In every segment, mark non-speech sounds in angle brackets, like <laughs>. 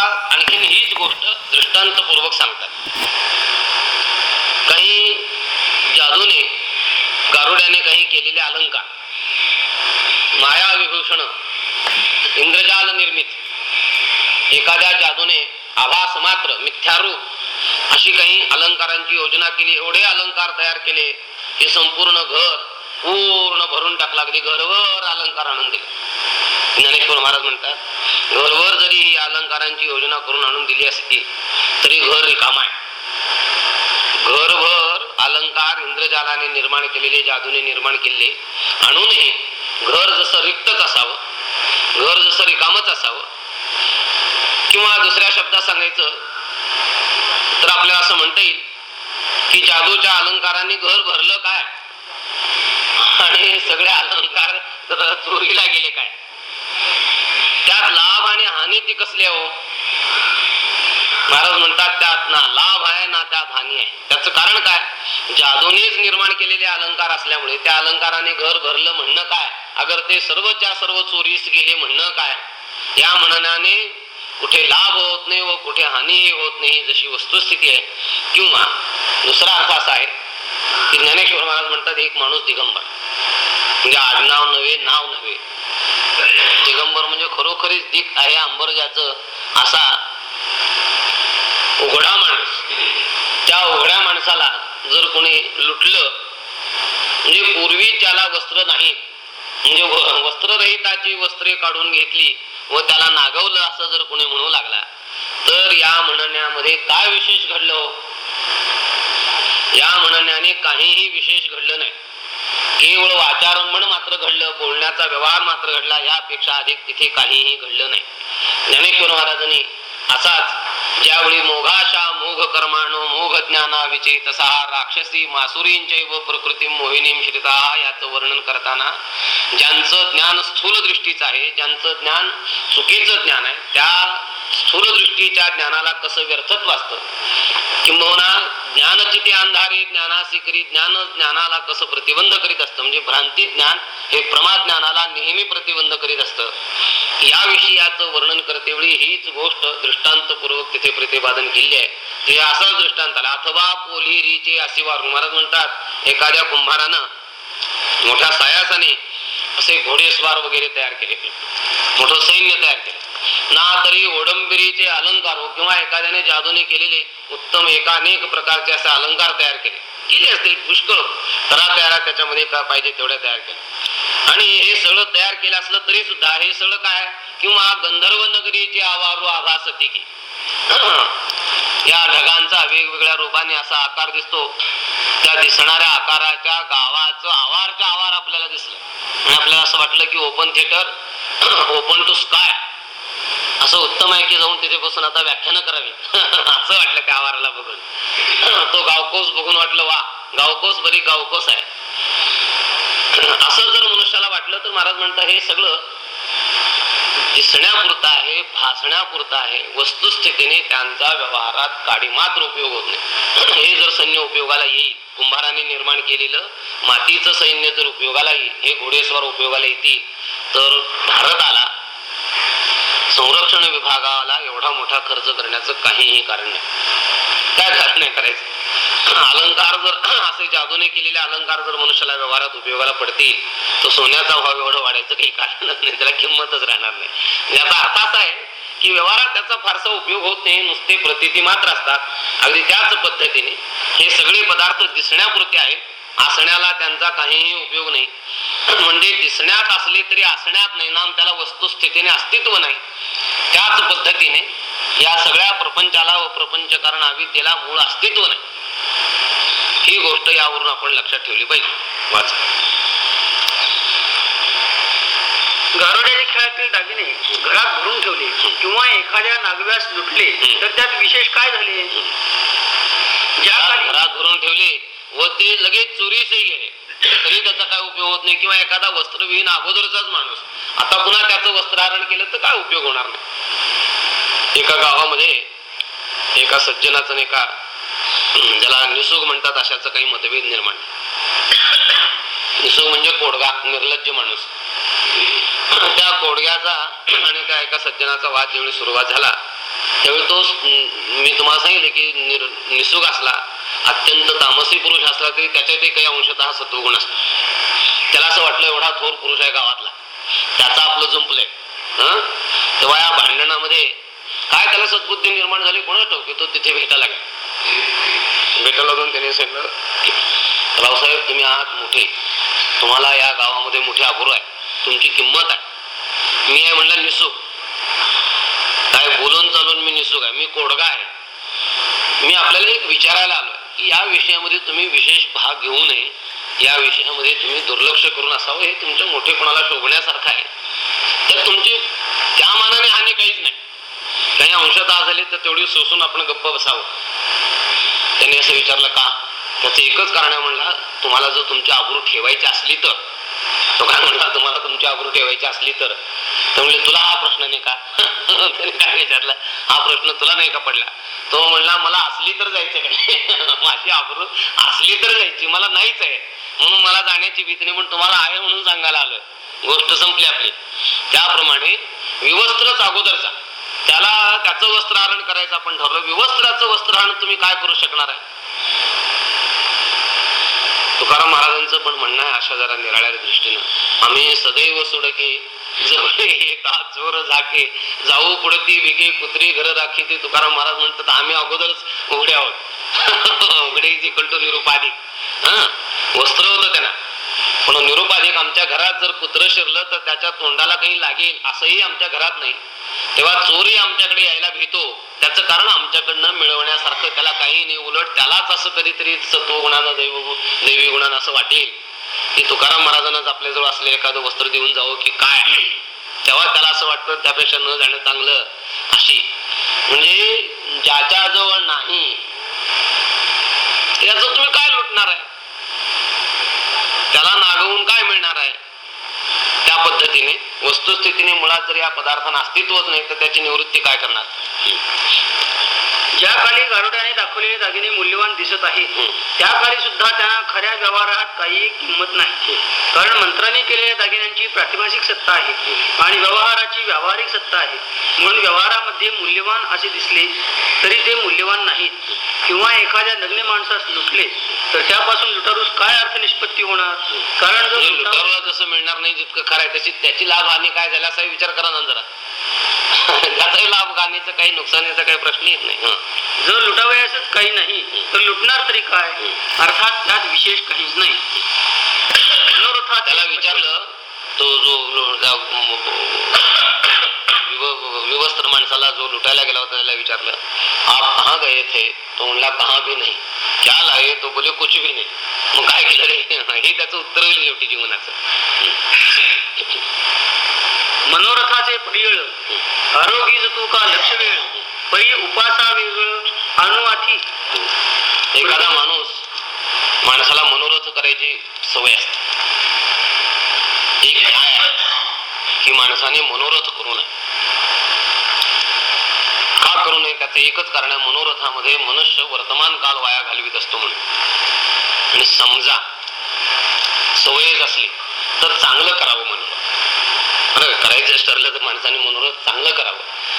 आणखीन हीच गोष्ट दृष्टांतपूर्वक सांगतात. काही जादूने गारुड्याने काही केलेले अलंकार माया विभूषण इंद्रजाल निर्मित एखाद्या जादूने आभास मात्र मिथ्यारूप अशी काही अलंकारांची योजना केली एवढे अलंकार तयार केले हे संपूर्ण घर पूर्ण भरून टाकला अगदी घरवर अलंकार आणून दिले. ज्ञानेश्वर महाराज म्हणतात घरवर जरी ही अलंकारांची योजना करून आणून दिली असती तरी घर रिकाम आहे. घरभर अलंकार इंद्रजालाने निर्माण केलेले जादूने निर्माण केले आणूनही घर जसं रिक्तच असावं घर जसं रिकामच असावं किंवा दुसऱ्या शब्दात सांगायचं तर आपल्याला असं म्हणता येईल की जादूच्या अलंकाराने घर भरलं काय? आणि सगळे अलंकार चोरीला गेले काय? त्यात लाभ आणि हानी ती कसली हो? महाराज म्हणतात त्यात ना लाभ आहे ना त्यात हानी आहे. त्याचं कारण काय? जादूनेच निर्माण केलेले अलंकार असल्यामुळे त्या अलंकाराने घर भरलं म्हणणं काय? अगर ते सर्वच्या सर्व चोरीस गेले म्हणणं काय? या म्हणण्याने कुठे लाभ होत नाही व कुठे हानीही होत नाही जशी वस्तुस्थिती आहे. किंवा दुसरा अर्थ असा आहे की ज्ञानेश्वर महाराज म्हणतात एक माणूस दिगंबर. म्हणजे आडनाव नव्हे नाव नव्हे. दिगंबर म्हणजे खरोखरीच दिक आहे अंबरजाचं असा उघडा माणूस. त्या उघड्या माणसाला जर कोणी लुटलं म्हणजे पूर्वी त्याला वस्त्र नाही म्हणजे वस्त्ररहिताची वस्त्रे काढून घेतली व त्याला नागवलं असं जर कोणी म्हणू लागला तर या म्हणण्यामध्ये काय विशेष घडलं हो? या म्हणण्याने काहीही विशेष घडलं नाही. केवळ वाचारंभण मात्र घडलं बोलण्याचा व्यवहार मात्र घडला यापेक्षा अधिक तिथे काहीही घडलं नाही. ज्ञानेश्वर महाराजांनी असाच ज्यावेळी मोघाशा मोघ कर्माणो मोघ ज्ञाना विचे तसा राक्षसी मासुरींच्या व प्रकृती मोहिनीम श्रिता याचं वर्णन करताना ज्यांचं ज्ञान स्थूल दृष्टीचं आहे ज्यांचं ज्ञान चुकीचं ज्ञान आहे त्या स्थूल दृष्टीच्या ज्ञानाला कसं व्यर्थत्व असतं? किंबहुना ज्ञानचिती अंधारे ज्ञानासी करी ज्ञान ज्ञानाला कसं प्रतिबंध करीत असतं? म्हणजे भ्रांती ज्ञान हे प्रमा ज्ञानाला नेहमी प्रतिबंध करीत असतं. या विषयाचं वर्णन करते वेळी हीच गोष्ट दृष्टांतपूर्वक तिथे प्रतिपादन केली आहे. ते असाच दृष्टांत आला. अथवा पोलिरीचे असे वारून महाराज म्हणतात एखाद्या कुंभारानं मोठ्या सायासाने असे घोडेस्वार वगैरे तयार केले. मोठं सैन्य तयार केले. ना तरी ओडंबिरीचे अलंकार हो किंवा एखाद्याने जादूने केलेले उत्तम एकानेक प्रकारचे असे अलंकार तयार केले. केले असतील पुष्कळ. तरा तयारा त्याच्यामध्ये का पाहिजे तेवढ्या तयार केल्या. आणि हे सगळं तयार केलं असलं तरी सुद्धा हे सगळं काय? किंवा गंधर्व नगरीचे आवारू आभासती की? या ढगांचा वेगवेगळ्या रूपाने असा आकार दिसतो. त्या दिसणाऱ्या आकाराच्या गावाचं आवारच्या आवार आपल्याला दिसलं. आणि आपल्याला असं वाटलं की open theatre open to sky असं उत्तम आहे की जाऊन तिथे बसून आता व्याख्यानं करावी. असं वाटलं त्या आवाराला बघून. तो गावकोस बघून वाटलं वा गावकोस बरी गावकोस आहे. असं जर मनुष्याला वाटलं तर महाराज म्हणतात हे सगळं दिसण्यापुरता आहे भासण्यापुरता आहे वस्तुस्थितीने त्यांचा व्यवहारात काडी मात्र उपयोग होत नाही. हे जर सैन्य उपयोगाला येईल कुंभाराने निर्माण केलेलं मातीचं सैन्य जर उपयोगाला येईल हे घोडेस्वर उपयोगाला येतील तर भारताला संरक्षण विभागाला एवढा मोठा खर्च करण्याचं काहीही कारण नाही. काय कारण नाही करायचं? अलंकार जर <clears throat> असे जादूने केलेले अलंकार जर मनुष्याला व्यवहारात उपयोगाला पडतील तर सोन्याचा भाव एवढं वाढायचं काही कारणच नाही त्याला किंमतच राहणार नाही. याचा अर्थ असा आहे की व्यवहारात त्याचा फारसा उपयोग होत नाही नुसते प्रतिती मात्र असतात. अगदी त्याच पद्धतीने हे सगळे पदार्थ दिसण्यापुरते आहेत. असण्याला त्यांचा काहीही उपयोग नाही. <clears throat> म्हणजे दिसण्यात असले तरी असण्यात नाही नाम त्याला वस्तुस्थितीने अस्तित्व नाही. त्याच पद्धतीने या सगळ्या प्रपंचाला व प्रपंच कारण अविद्येला मूळ अस्तित्व नाही. ही गोष्ट यावरून आपण लक्षात ठेवली पाहिजे. वाचा. गारोड्याच्या खेळातील दागिने घरात भरून ठेवले किंवा एखाद्या नागव्यास लुटले तर त्यात विशेष काय झाले? ज्या घरात भरून ठेवले व ते लगेच चोरीसही गेले. तरी त्याचा काय उपयोग होत नाही किंवा एखादा वस्त्रविहीन अगोदरचाच माणूस. आता पुन्हा त्याचं वस्त्रहरण केलं तर काय उपयोग होणार नाही? एका गावामध्ये एका सज्जनाचं एका ज्याला निसुग म्हणतात अशाचं काही मतभेद निर्माण निसुग म्हणजे कोडगा निर्लज्ज माणूस. त्या कोडग्याचा आणि त्या एका सज्जनाचा वाद ज्यावेळी सुरुवात झाला त्यावेळी तो मी तुम्हाला सांगितले की निर- असला अत्यंत तामसी पुरुष असला तरी त्याच्यातही काही अंशतः सत्वगुण असतो. त्याला असं वाटलं एवढा थोर पुरुष आहे गावातला. त्याचा आपलं जुंपलंय. तेव्हा या भांडणामध्ये काय त्याला सद्बुद्धी निर्माण झाली कोणाच ठाऊक? तो तिथे भेटायला लागेल. भेटायला जाऊन त्यांनी सांगितलं रावसाहेब तुम्ही आहात मोठे. तुम्हाला या गावामध्ये मोठे अगुरू आहे. तुमची किंमत आहे. मी आहे म्हणलं निसुक. काय बोलून चालून मी निसुक आहे. मी कोडगा आहे. मी आपल्याला एक विचारायला आलो की या विषयामध्ये तुम्ही विशेष भाग घेऊ नये. या विषयामध्ये तुम्ही दुर्लक्ष करून असावं. हे तुमच्या मोठेपणाला शोभण्यासारखं आहे. तर तुमची त्या मानाने हानी काहीच नाही. काही अंशता झाले तर तेवढी सोसून आपण गप्प बसावं. त्यांनी असं विचारलं का? त्याचं एकच कारण आहे म्हणला तुम्हाला जर तुमची आबरू ठेवायची असली तर. तो काय म्हणला तुम्हाला तुमची आबरू ठेवायची असली तर. म्हणले तुला हा प्रश्न नाही का? <laughs> त्याने काय विचारला हा प्रश्न तुला नाही का पडला? तो म्हणला मला असली तर जायचं काय <laughs> माझी आबरू असली तर जायची मला नाहीच आहे. म्हणून मला जाण्याची भीती नाही पण तुम्हाला आहे म्हणून सांगायला आलोय. गोष्ट संपली आपली. त्याप्रमाणे विवस्त्रच अगोदरचा. त्याला त्याचं वस्त्रहरण करायचं आपण ठरवलं. विवस्त्राचं वस्त्रहरण तुम्ही काय करू शकणार आहे? तुकाराम महाराजांचं पण म्हणणं आहे अशा जरा निराळ्या दृष्टीनं. आम्ही सदैव सोडके जवळ झाके जाऊ पुढती विके कुत्री घर राखी ती तुकाराम महाराज म्हणतात आम्ही अगोदरच उघडे आहोत. <laughs> उघडे जी कळतो निरुपाधिक हा? वस्त्र होतं त्यांना. पण निरुपाधिक आमच्या घरात जर कुत्र शिरलं तर त्याच्या तोंडाला काही लागेल असंही आमच्या घरात नाही. तेव्हा चोरी आमच्याकडे यायला भीतो त्याचं कारण आमच्याकडनं मिळवण्यासारखं त्याला काही नाही. उलट त्यालाच असं कधीतरी सत्वगुणानं दैव दैवी गुणानं असं वाटेल. की तुकाराम महाराजांनाच आपल्याजवळ असलेलं एखादं वस्त्र देऊन जावं की काय? तेव्हा त्याला असं वाटतं त्यापेक्षा न जाणं चांगलं. अशी. म्हणजे ज्याच्याजवळ नाही त्याचं तुम्ही काय लुटणार आहे? त्याला नागवून काय मिळणार आहे? त्या पद्धतीने वस्तुस्थितीने मुळात जर या पदार्थांना अस्तित्वच नाही तर त्याची निवृत्ती काय करणार? ज्या काली गारुड्याने दाखवलेले दागिने मूल्यवान दिसत हम्म. त्या काली सुद्धा त्यांना खऱ्या व्यवहारात काही किंमत नाही. कारण मंत्राने केलेल्या दागिन्यांची प्रातिभाषिक सत्ता आहे आणि व्यवहाराची व्यावहारिक सत्ता आहे. म्हणून व्यवहारामध्ये मूल्यवान असे दिसले तरी ते मूल्यवान नाहीत. किंवा एखाद्या नग्न माणसास लुटले तर त्यापासून लुटारूस काय अर्थ निष्पत्ती होणार? कारण जर म्हणजे लुटारू- लुटारूला जसं मिळणार नाही जितकं खरं आहे तशी त्याची लाभ हानी काय झाला असा विचार करा ना जरा. <laughs> त्याचाही लाभ हानीचा काही नुकसानीचा काही प्रश्न येत नाही. जर लुटावयासच काही नाही तर लुटणार तरी काय? अर्थात त्यात विशेष काहीच नाही. मनोरथात त्याला विचारलं तो जो विवस्त्र माणसाला जो लुटायला गेला होता त्याला विचारलं आप कहा गए थे? तो म्हणला कहा भी नाही. क्या लाए? तो बोले कुछ भी नाही. मग काय केलं रे? <laughs> हे त्याचं उत्तर होईल शेवटी जीवनाचं. मनोरथाचे प्रियळ आरोग्य तू का लक्ष वेळ पै उपासा वेगळ अनुआथी एखादा माणूस माणसाला मनोरथ करायची सवय असते. एक काय की माणसाने मनोरथ करू नये. का करू नये? त्याचं एकच कारण आहे मनोरथामध्ये मनुष्य वर्तमान काळ वाया घालवीत असतो म्हणून. आणि समजा सवयच असली तर चांगलं करावं करायचं ठरलं तर माणसाने मनोरथ चांगलं करावं.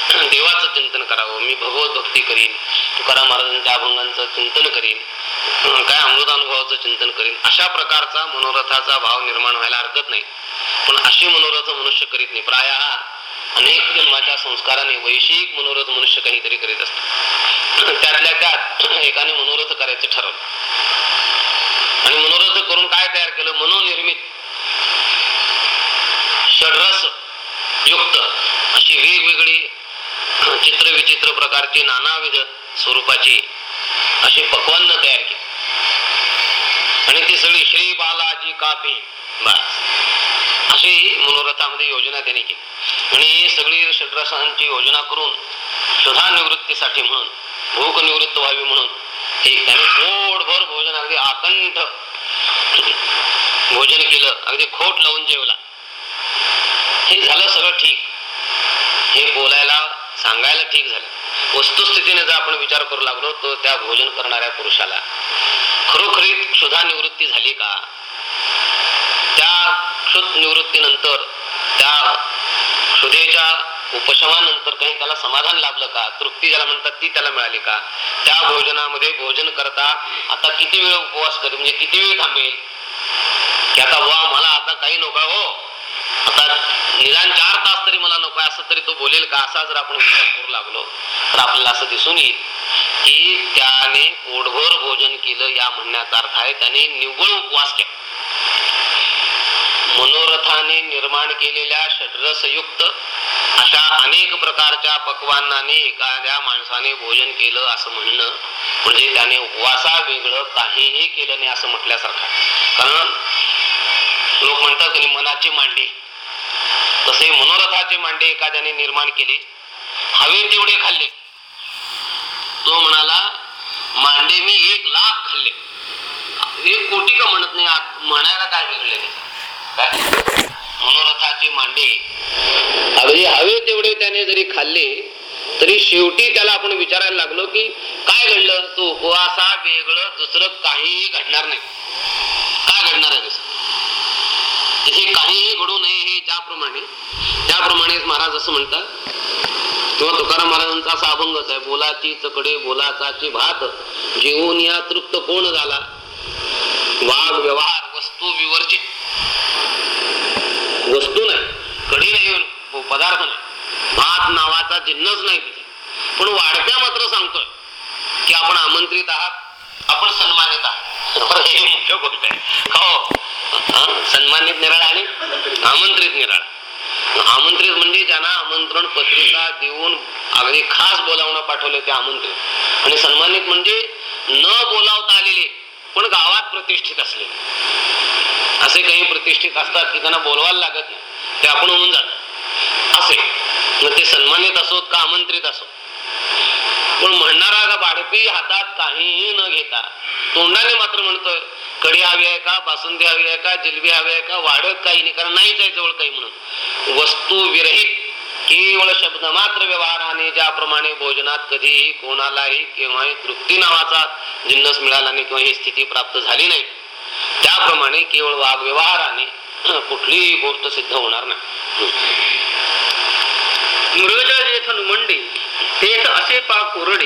<clears throat> देवाचं चिंतन करावं. मी भगवत भक्ती करीन. तुकाराम महाराजांच्या अभंगांचं चिंतन करीन. काय अमृतानुभवाचं चिंतन करीन. अशा प्रकारचा मनोरथाचा भाव निर्माण व्हायला हरकत नाही. पण अशी मनोरथ मनुष्य करीत नाही. प्राय अनेक जन्माच्या संस्काराने वैश्विक मनोरथ मनुष्य काहीतरी करीत असतो. <clears throat> त्यातल्या त्यात <clears throat> एकाने मनोरथ करायचं ठरवलं. आणि मनोरथ करून काय तयार केलं? मनोनिर्मित. षडरस युक्त अशी वेगवेगळी चित्रविचित्र प्रकारची नानाविध स्वरूपाची अशी पक्वान्न तयार केली. आणि ती सगळी श्री बालाजी कापी बस अशी मनोरथामध्ये योजना त्यांनी केली. आणि ही सगळी षड्रसांची योजना करून सुधा निवृत्तीसाठी म्हणून भूक निवृत्त व्हावी म्हणून त्याने पोटभर भोजन अगदी आकंठ भोजन केलं अगदी खोट लावून जेवला. झालं सगळं ठीक. हे बोलायला सांगायला ठीक झालं. वस्तुस्थितीने जर आपण विचार करू लागलो तर त्या भोजन करणाऱ्या पुरुषाला. खरोखरीत क्षुधा निवृत्ती झाली का? त्या क्षुत निवृत्तीनंतर त्या क्षुधेच्या उपशमानंतर काही त्याला समाधान लाभलं का? तृप्ती ज्याला म्हणतात ती त्याला मिळाली का? त्या भोजनामध्ये भोजन करता आता किती वेळ उपवास करेल? म्हणजे किती वेळ थांबेल? की आता वा मला आता काही नको हो. आता निदान चार तास तरी मला नको असं तरी तो बोलेल का? असा जर आपण विचार करू लागलो तर आपल्याला असं दिसून येईल की त्याने पोटभर भोजन केलं या म्हणण्याचा अर्थ आहे त्याने निव्वळ उपवास केला. मनोरथाने निर्माण केलेल्या षड्रसयुक्त अशा अनेक प्रकारच्या पक्वांनाने एखाद्या माणसाने भोजन केलं असं म्हणणं म्हणजे त्याने उपवासा वेगळं काहीही केलं नाही असं म्हटल्यासारखं कारण लोक म्हणतात मनाची मांडी तसे मनोरथाचे मांडे एखाद्याने निर्माण केले हवे तेवढे खाल्ले. तो म्हणाला मांडे मी एक लाख खाल्ले. एक कोटी का म्हणत नाही म्हणायला काय वेगळे काय? मनोरथाचे मांडे अगदी हवे तेवढे त्याने जरी खाल्ले तरी शेवटी त्याला आपण विचारायला लागलो की काय घडलं? तो उपवासा वेगळं दुसरं काहीही घडणार नाही. काय घडणार आहे दुसरं? हे काहीही घडू नये हे ज्याप्रमाणे त्याप्रमाणेच महाराज असं म्हणतात. किंवा तुकाराम महाराजांचा असा अभंगच आहे बोलाची चकडे बोलाचाची भात जेवून या तृप्त कोण झाला? वाघ व्यवहार वस्तू विवर्जित. वस्तू नाही कडी नाही पदार्थ नाही. भात नावाचा जिन्नच नाही तिथे. पण वाढत्या मात्र सांगतोय की आपण आमंत्रित आहात आपण सन्मानित आहात. हे मुख्य गोष्ट आहे. हो. हा, सन्मानित निराळा आणि आमंत्रित निराळा. आमंत्रित म्हणजे ज्यांना आमंत्रण पत्रिका देऊन अगदी खास बोलावणं पाठवले ते आमंत्रित. आणि सन्मानित म्हणजे न बोलावता आलेले पण गावात प्रतिष्ठित असलेले. असे काही प्रतिष्ठित असतात की त्यांना बोलवायला लागत नाही. ते आपण होऊन जात असे. मग ते सन्मानित असोत का आमंत्रित असो पण म्हणणारा का बाडपी हातात काहीही न घेता तोंडाने मात्र म्हणतोय कडी हवी आहे का बासुंदी हवी आहे का जिलबी हवी आहे का वाढत काही नाही कारण नाहीच आहे जवळ काही म्हणून. वस्तू विरहित केवळ शब्द मात्र व्यवहाराने ज्याप्रमाणे भोजनात कधीही कोणालाही केव्हाही तृप्ती नावाचा जिन्नस मिळाला नाही किंवा ही स्थिती प्राप्त झाली नाही. त्याप्रमाणे केवळ वाघ व्यवहाराने <clears throat> कुठलीही गोष्ट सिद्ध होणार नाही. मृगजळ जेथ मंडी तेथ असे पाक कोरडे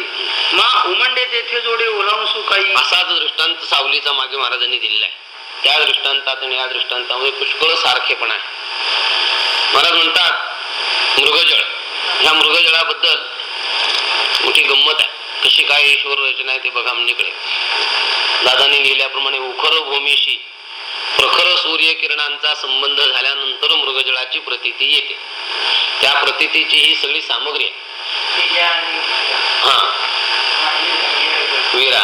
मा उमंडे तेथे जोडे ओलांसू काही. असाच दृष्टांत सावलीचा मागे महाराजांनी दिलेला आहे त्या दृष्टांतात आणि या दृष्टांतामध्ये पुष्कळ सारखेपण आहे. महाराज म्हणतात मृगजळ. ह्या मृगजळाबद्दल मोठी गंमत आहे. कशी काय ईश्वर रचना आहे ते बघा म्हणजे दादाने लिहिल्याप्रमाणे उखर भूमीशी प्रखर सूर्य किरणांचा संबंध झाल्यानंतर मृगजळाची प्रतीती येते. त्या प्रतीतीची ही सगळी सामग्री आहे. हा. विरा.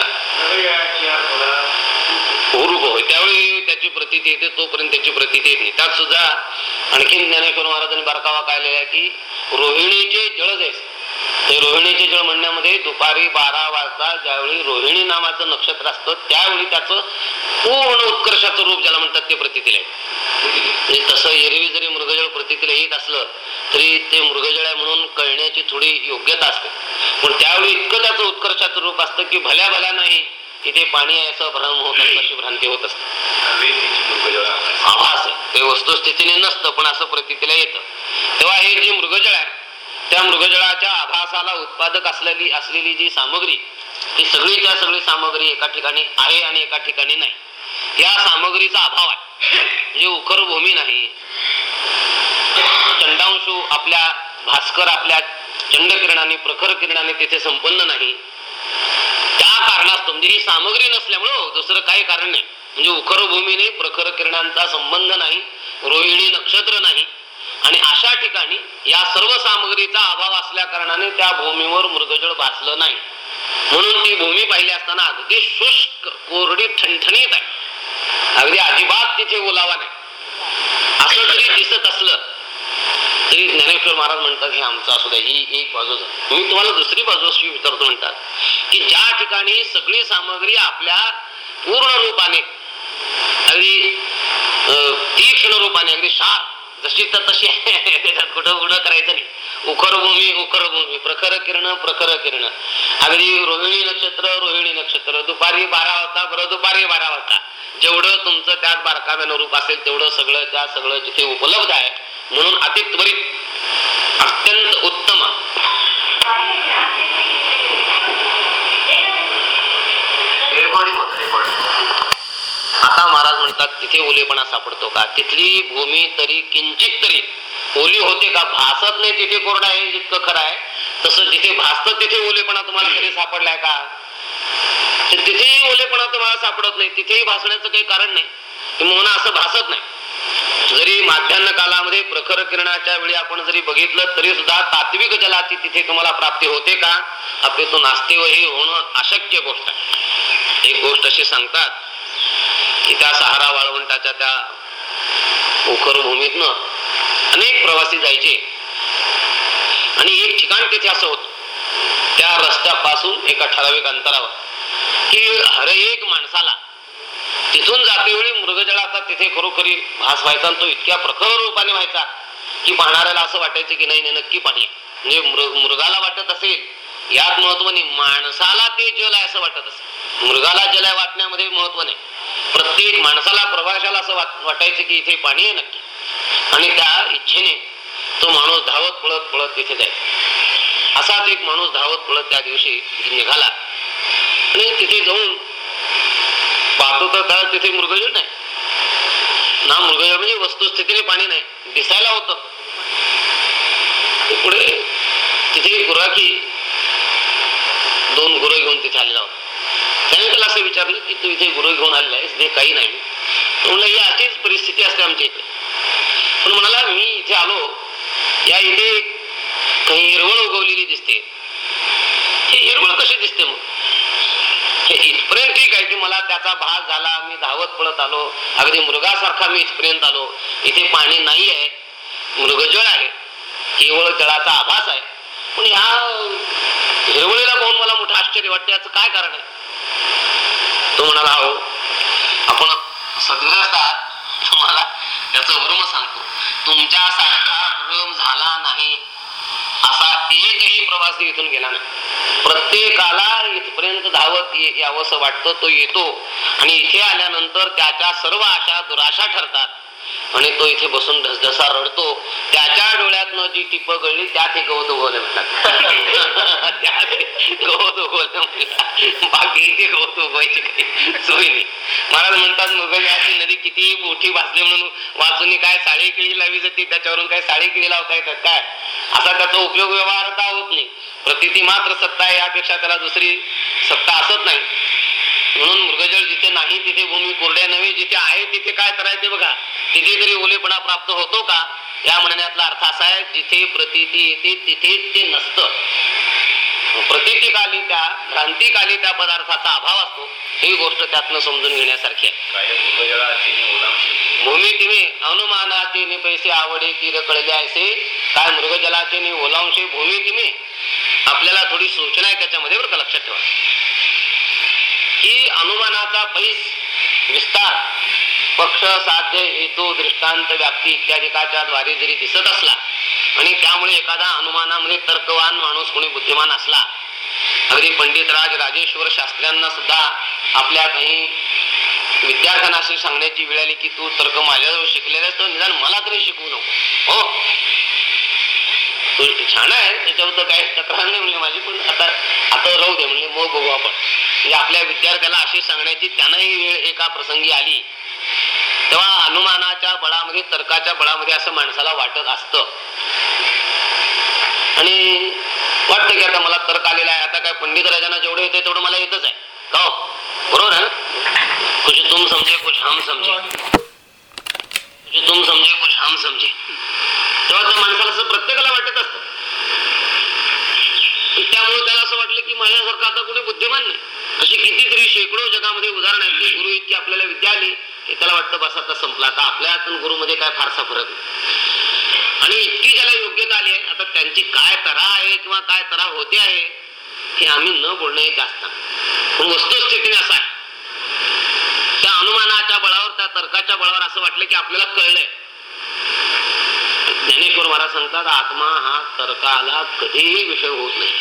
हुरूप होय. त्यावेळी त्याची प्रतीती येते तोपर्यंत त्याची प्रतीती येत. नाही त्यात सुद्धा आणखीन ज्ञानेश्वर महाराजांनी बारकावा काय लिहिला की रोहिणीचे जळ जैस ते रोहिणीचे जळ म्हणण्यामध्ये दुपारी बारा वाजता ज्यावेळी रोहिणी नावाचं नक्षत्र असतं त्यावेळी त्याचं पूर्ण उत्कर्षाचं रूप ज्याला म्हणतात ते प्रतीतील आहे म्हणजे तसं एरवी जरी मृगजळ प्रतीतील येत असलं तरी ते मृगजळ आहे म्हणून कळण्याची थोडी योग्यता असते. पण त्यावेळी इतकं त्याचं उत्कर्षाचं रूप असतं की भल्या भल्या नाही तिथे पाणी आहे असं भ्रम होत असतं अशी भ्रांती होत असते. आभास ते वस्तुस्थितीने नसतं पण असं प्रतीला येतं. तेव्हा हे जे मृगजळ आहे त्या मृगजळाच्या आभासाला उत्पादक असलेली असलेली जी सामग्री ही सगळीच्या सगळी सामग्री एका ठिकाणी आहे आणि एका ठिकाणी नाही. या सामग्रीचा अभाव आहे. म्हणजे उखर भूमी नाही. चंडांशू आपल्या भास्कर आपल्या चंड किरणाने प्रखर किरणाने तिथे संपन्न नाही. त्या कारणास्तव म्हणजे ही सामग्री नसल्यामुळं दुसरं काही कारण नाही. म्हणजे उखर भूमीने प्रखर किरणांचा संबंध नाही रोहिणी नक्षत्र नाही. आणि अशा ठिकाणी या सर्व सामग्रीचा अभाव असल्या कारणाने त्या भूमीवर मृगजळ भासलं नाही. म्हणून ती भूमी पाहिली असताना अगदी शुष्क कोरडी ठणठणीत आहे. अगदी अजिबात तिथे ओलावा नाही. असं जरी दिसत असलं तरी ज्ञानेश्वर महाराज म्हणतात हे आमचं असू द्या ही एक बाजू मी तुम्हाला दुसरी बाजू अशी विचारतो म्हणतात की ज्या ठिकाणी सगळी सामग्री आपल्या पूर्ण रूपाने अगदी तीक्ष्ण रूपाने अगदी शार्प जशी तर तशी <laughs> त्याच्यात कुठं उडं करायचं नाही. उखरभूमी उखरभूमी प्रखर किरण प्रखर किरण. अगदी रोहिणी नक्षत्र रोहिणी नक्षत्र दुपारी बारा वाजता बरं दुपारी बारा वाजता. जेवढं तुमचं त्यात बारकाव्यानं रूप असेल तेवढं सगळं त्या सगळं जिथे उपलब्ध आहे. म्हणून अति त्वरित अत्यंत उत्तम. आता महाराज म्हणतात तिथे ओलेपणा सापडतो का? तिथली भूमी तरी किंचित तरी. ओली होते का? भासत नाही तिथे कोरडा हे जितकं खरं आहे. तसं जिथे भासत तिथे ओलेपणा तुम्हाला तरी सापडलाय का? तर तिथेही ओलेपणा तुम्हाला सापडत नाही. तिथेही भासण्याचं काही कारण नाही. किंवा असं भासत नाही. जरी माध्यान्ह कालामध्ये प्रखर किरणाच्या वेळी आपण जरी बघितलं तरी सुद्धा तात्विक जलाची तिथे तुम्हाला प्राप्ती होते का? आपले तो नास्ते व हे होणं अशक्य गोष्ट आहे. एक गोष्ट अशी सांगतात की त्या सहारा वाळवंटाच्या त्या पोखर भूमीतनं अनेक प्रवासी जायचे. आणि एक ठिकाण तिथे असं होत. त्या रस्त्यापासून एका ठराविक अंतरावर. की हर एक माणसाला तिथून जाते वेळी मृगजळाचा तिथे खरोखरी भास व्हायचा आणि तो इतक्या प्रखर रूपाने व्हायचा की पाहणाऱ्याला असं वाटायचं की नाही नाही, नक्की पाणी म्हणजे मृग मृगाला वाटत असेल यात महत्त्व नाही. माणसाला ते जल आहे असं वाटत असेल. मृगाला जल आहे वाटण्यामध्ये महत्त्व नाही. प्रत्येक माणसाला प्रवाशाला असं वाट- वाटायचं की इथे पाणी आहे नक्की. आणि त्या इच्छेने तो माणूस धावत पळत पळत तिथे जाईल. असाच एक माणूस धावत पळत त्या दिवशी निघाला. आणि तिथे जाऊन पाहतो तर काय तिथे मृगजळ नाही. ना मृगजळ म्हणजे वस्तुस्थितीने पाणी नाही. दिसायला होत. पुढे तिथे गुराखी दोन गुरं घेऊन तिथे आलेला होता. त्याने त्याला असं विचारलं की तू इथे गुरु घेऊन आलेला आहेस ते काही नाही. म्हणलं ही अशीच परिस्थिती असते आमच्या इथे. पण म्हणाला मी इथे आलो या इथे काही हिरवळ उगवलेली दिसते. ही हिरवळ कशी दिसते मग? असे इथपर्यंत ठीक आहे की मला त्याचा भाग झाला मी धावत पळत आलो. अगदी मृगासारखा मी इथपर्यंत आलो. इथे पाणी नाही आहे. मृगजळ आहे. केवळ जळाचा आभास आहे. पण ह्या हिरवळीला पाहून मला मोठं आश्चर्य वाटते. याचं काय कारण आहे? तो म्हणाला हो आपण सद्ग्रस्त आहात तुम्हाला त्याचं भ्रम सांगतो. तुमच्यासारखा भ्रम झाला नाही. असा एकही प्रवासी इथून गेला नाही. प्रत्येकाला इथपर्यंत धावत ये- यावंसं वाटतं तो येतो. आणि इथे आल्यानंतर त्याच्या सर्व आशा दुराशा ठरतात. आणि तो इथे बसून ढसढसा रडतो. त्याच्या डोळ्यातनं जी टिप गळली त्यात हे गवत उगवले म्हणतात. गवत उगवलं <laughs> बाकी इथे गवत उगवायची काही सोय नाही. महाराज म्हणतात मृगयाची नदी किती मोठी वाचली म्हणून वाचून काय साडी किळी लावी जाते त्याच्यावरून काय साडी किळी लावता येतात काय? असा त्याचा उपयोग व्यवहार होत नाही. प्रतिती मात्र सत्ता आहे यापेक्षा त्याला दुसरी सत्ता असत नाही. म्हणून मृगजळ जिथे नाही तिथे भूमी कोरड्या नव्हे जिथे आहे तिथे काय करायचे बघा? तिथे तरी ओलेपणा प्राप्त होतो का? या म्हणण्यातला अर्थ असा आहे जिथे प्रतिती येते तिथे ते नसतं. प्रतितीकाली त्या भ्रांतिकाली त्या पदार्थाचा अभाव असतो ही गोष्ट त्यातनं समजून घेण्यासारखी आहे. भूमी तिने अनुमानाचे नि पैसे आवडे तीर कळले असे. काय मृगजलाचे नि ओलांशे भूमी तिने? आपल्याला थोडी सूचना आहे त्याच्यामध्ये बरं का लक्षात ठेवा. ही अनुमानाचा पैस विस्तार पक्ष साध्य हेतू दृष्टांत व्याप्ती इत्यादिकाच्या द्वारे जरी दिसत असला आणि त्यामुळे एखादा अनुमानामध्ये तर्कवान माणूस कोणी बुद्धिमान असला अगदी पंडितराज राजेश्वर शास्त्र्यांना सुद्धा आपल्या काही विद्यार्थ्यांना अशी सांगण्याची वेळ आली की तू तर्क माझ्याजवळ शिकलेला आहेस तर निदान मला तरी शिकवू नको. हो. तू छान आहे त्याच्यावर तर काही तक्रार नाही म्हणले माझी पण आता आता राहू दे म्हणले मग बघू आपण. म्हणजे आपल्या विद्यार्थ्याला अशी सांगण्याची त्यांनाही वेळ एका प्रसंगी आली. तेव्हा अनुमानाच्या बळामध्ये तर्काच्या बळामध्ये असं माणसाला वाटत असत. आणि वाटतं की आता मला तर्क आलेला आहे आता काय पंडित राजांना जेवढं येते तेवढं मला येतच आहे. का हो? बरोबर आहे ना? कुछ तुम समजे कुछ हम समजे कुछ तुम समजे कुछ हम समजे तेव्हा त्या माणसाला असं प्रत्येकाला वाटत असत. त्यामुळे त्याला असं वाटलं की माझ्यासारखं आता कुणी बुद्धिमान नाही. अशी कितीतरी शेकडो जगामध्ये उदाहरण आहेत. की गुरु इतकी आपल्याला विद्या आली की त्याला वाटतं बस आता संपला. आता आपल्या आणि गुरुमध्ये काय फारसा फरक नाही. आणि इतकी ज्याला योग्यता आली आहे. आता त्यांची काय तरा आहे किंवा काय तरा होते आहे हे आम्ही न बोलणं हे जास्त. पण वस्तुस्थितीने असं आहे. त्या अनुमानाच्या बळावर त्या तर्काच्या बळावर असं वाटलं की आपल्याला कळलंय. ज्ञानेश्वर महाराज सांगतात आत्मा हा तर्काला कधीही विषय होत नाही.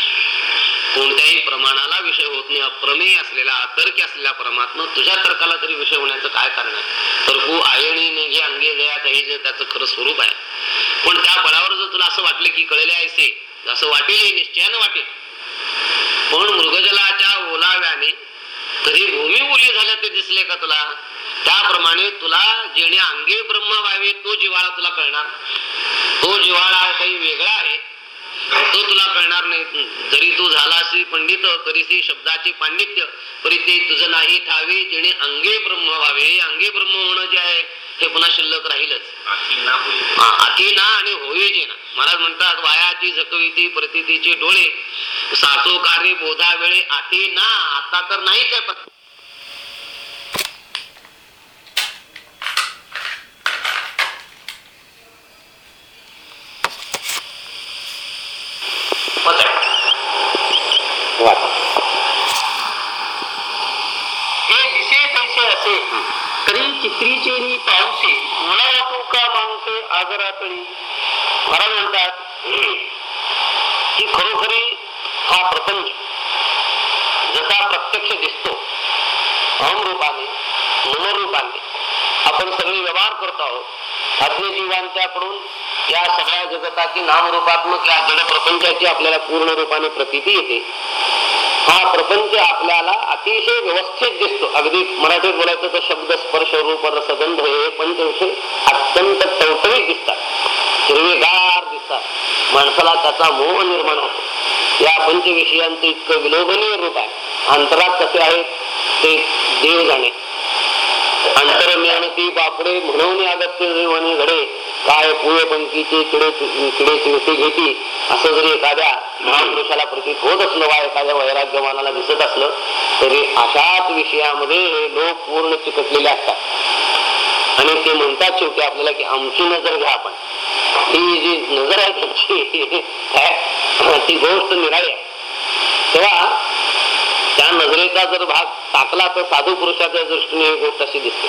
कोणत्याही प्रमाणाला विषय होत नाही अप्रमेय असलेला अतर्क्य असलेल्या परमात्मा तुझ्या तर्काला तरी विषय होण्याचं काय कारण आहे? तर्कू आयणी नेघे अंगे जयात हे जे त्याचं खरं स्वरूप आहे. पण त्या बळावर जर तुला असं वाटलं की कळले आहेसे असं वाटेल निश्चयानं वाटेल. पण मृगजलाच्या ओलाव्याने तरी भूमी ओली झाल्या ते दिसले का तुला? त्याप्रमाणे तुला जेणे अंगे ब्रह्म व्हावे तो जिव्हाळा तुला कळणार. तो जिव्हाळा काही वेगळा आहे. तो तुला कळणार नाही. जरी तू झालासी पंडित करीसी शब्दाचे पांडित्य तरी ते तुझं नाही ठावे जेणे अंगे ब्रह्म व्हावे. अंगे ब्रह्म होणं जे आहे ते पुन्हा शिल्लक राहीलच. अति ना आणि होई जे ना. महाराज म्हणतात वायाची झकविती प्रतितीचे डोळे सासो कार्य बोधा वेळे आते ना. आता तर नाहीच आहे पण होत आहे. वाचा. हे दिसे तैसे असे तरी चित्रीचे नी पाऊसे मला वाटू का माणसे आजरातळी महाराज म्हणतात की खरोखरी हा प्रपंच जसा प्रत्यक्ष दिसतो अहमरूपाने मनोरूपाने आपण सगळे व्यवहार करत आहोत आत्मजीवांच्याकडून या सगळ्या जगताची नामरूपात्मक या जड प्रपंचाची आपल्याला पूर्ण रूपाने प्रतीती येते. हा प्रपंच आपल्याला अतिशय व्यवस्थित दिसतो. अगदी मराठीत बोलायचं तर शब्द स्पर्श रूप रसगंध हे पंचविषय अत्यंत टवटवीत दिसतात. हिरवेगार दिसतात. माणसाला त्याचा मोह निर्माण होतो. या पंचविषयांचं इतकं विलोभनीय रूप आहे. अंतरात कसे आहेत ते देव जाणे. अंतर मेहनती बापडे म्हणून अगत्य देवाने घडे. काय पुळे पंखीचे किडे किडे चिवटी घेती. असं जरी एखाद्या महापुरुषाला प्रतीत होत असलं वा एखाद्या वैराग्यमानाला दिसत असलं तरी अशाच विषयामध्ये हे लोक पूर्ण चिकटलेले असतात. आणि ते म्हणतात शेवटी आपल्याला की आमची नजर घ्या आपण. ही जी नजर आहे त्यांची ती गोष्ट निराळी आहे. तेव्हा त्या नजरेचा जर भाग टाकला तर साधू पुरुषाच्या दृष्टीने ही गोष्ट अशी दिसते.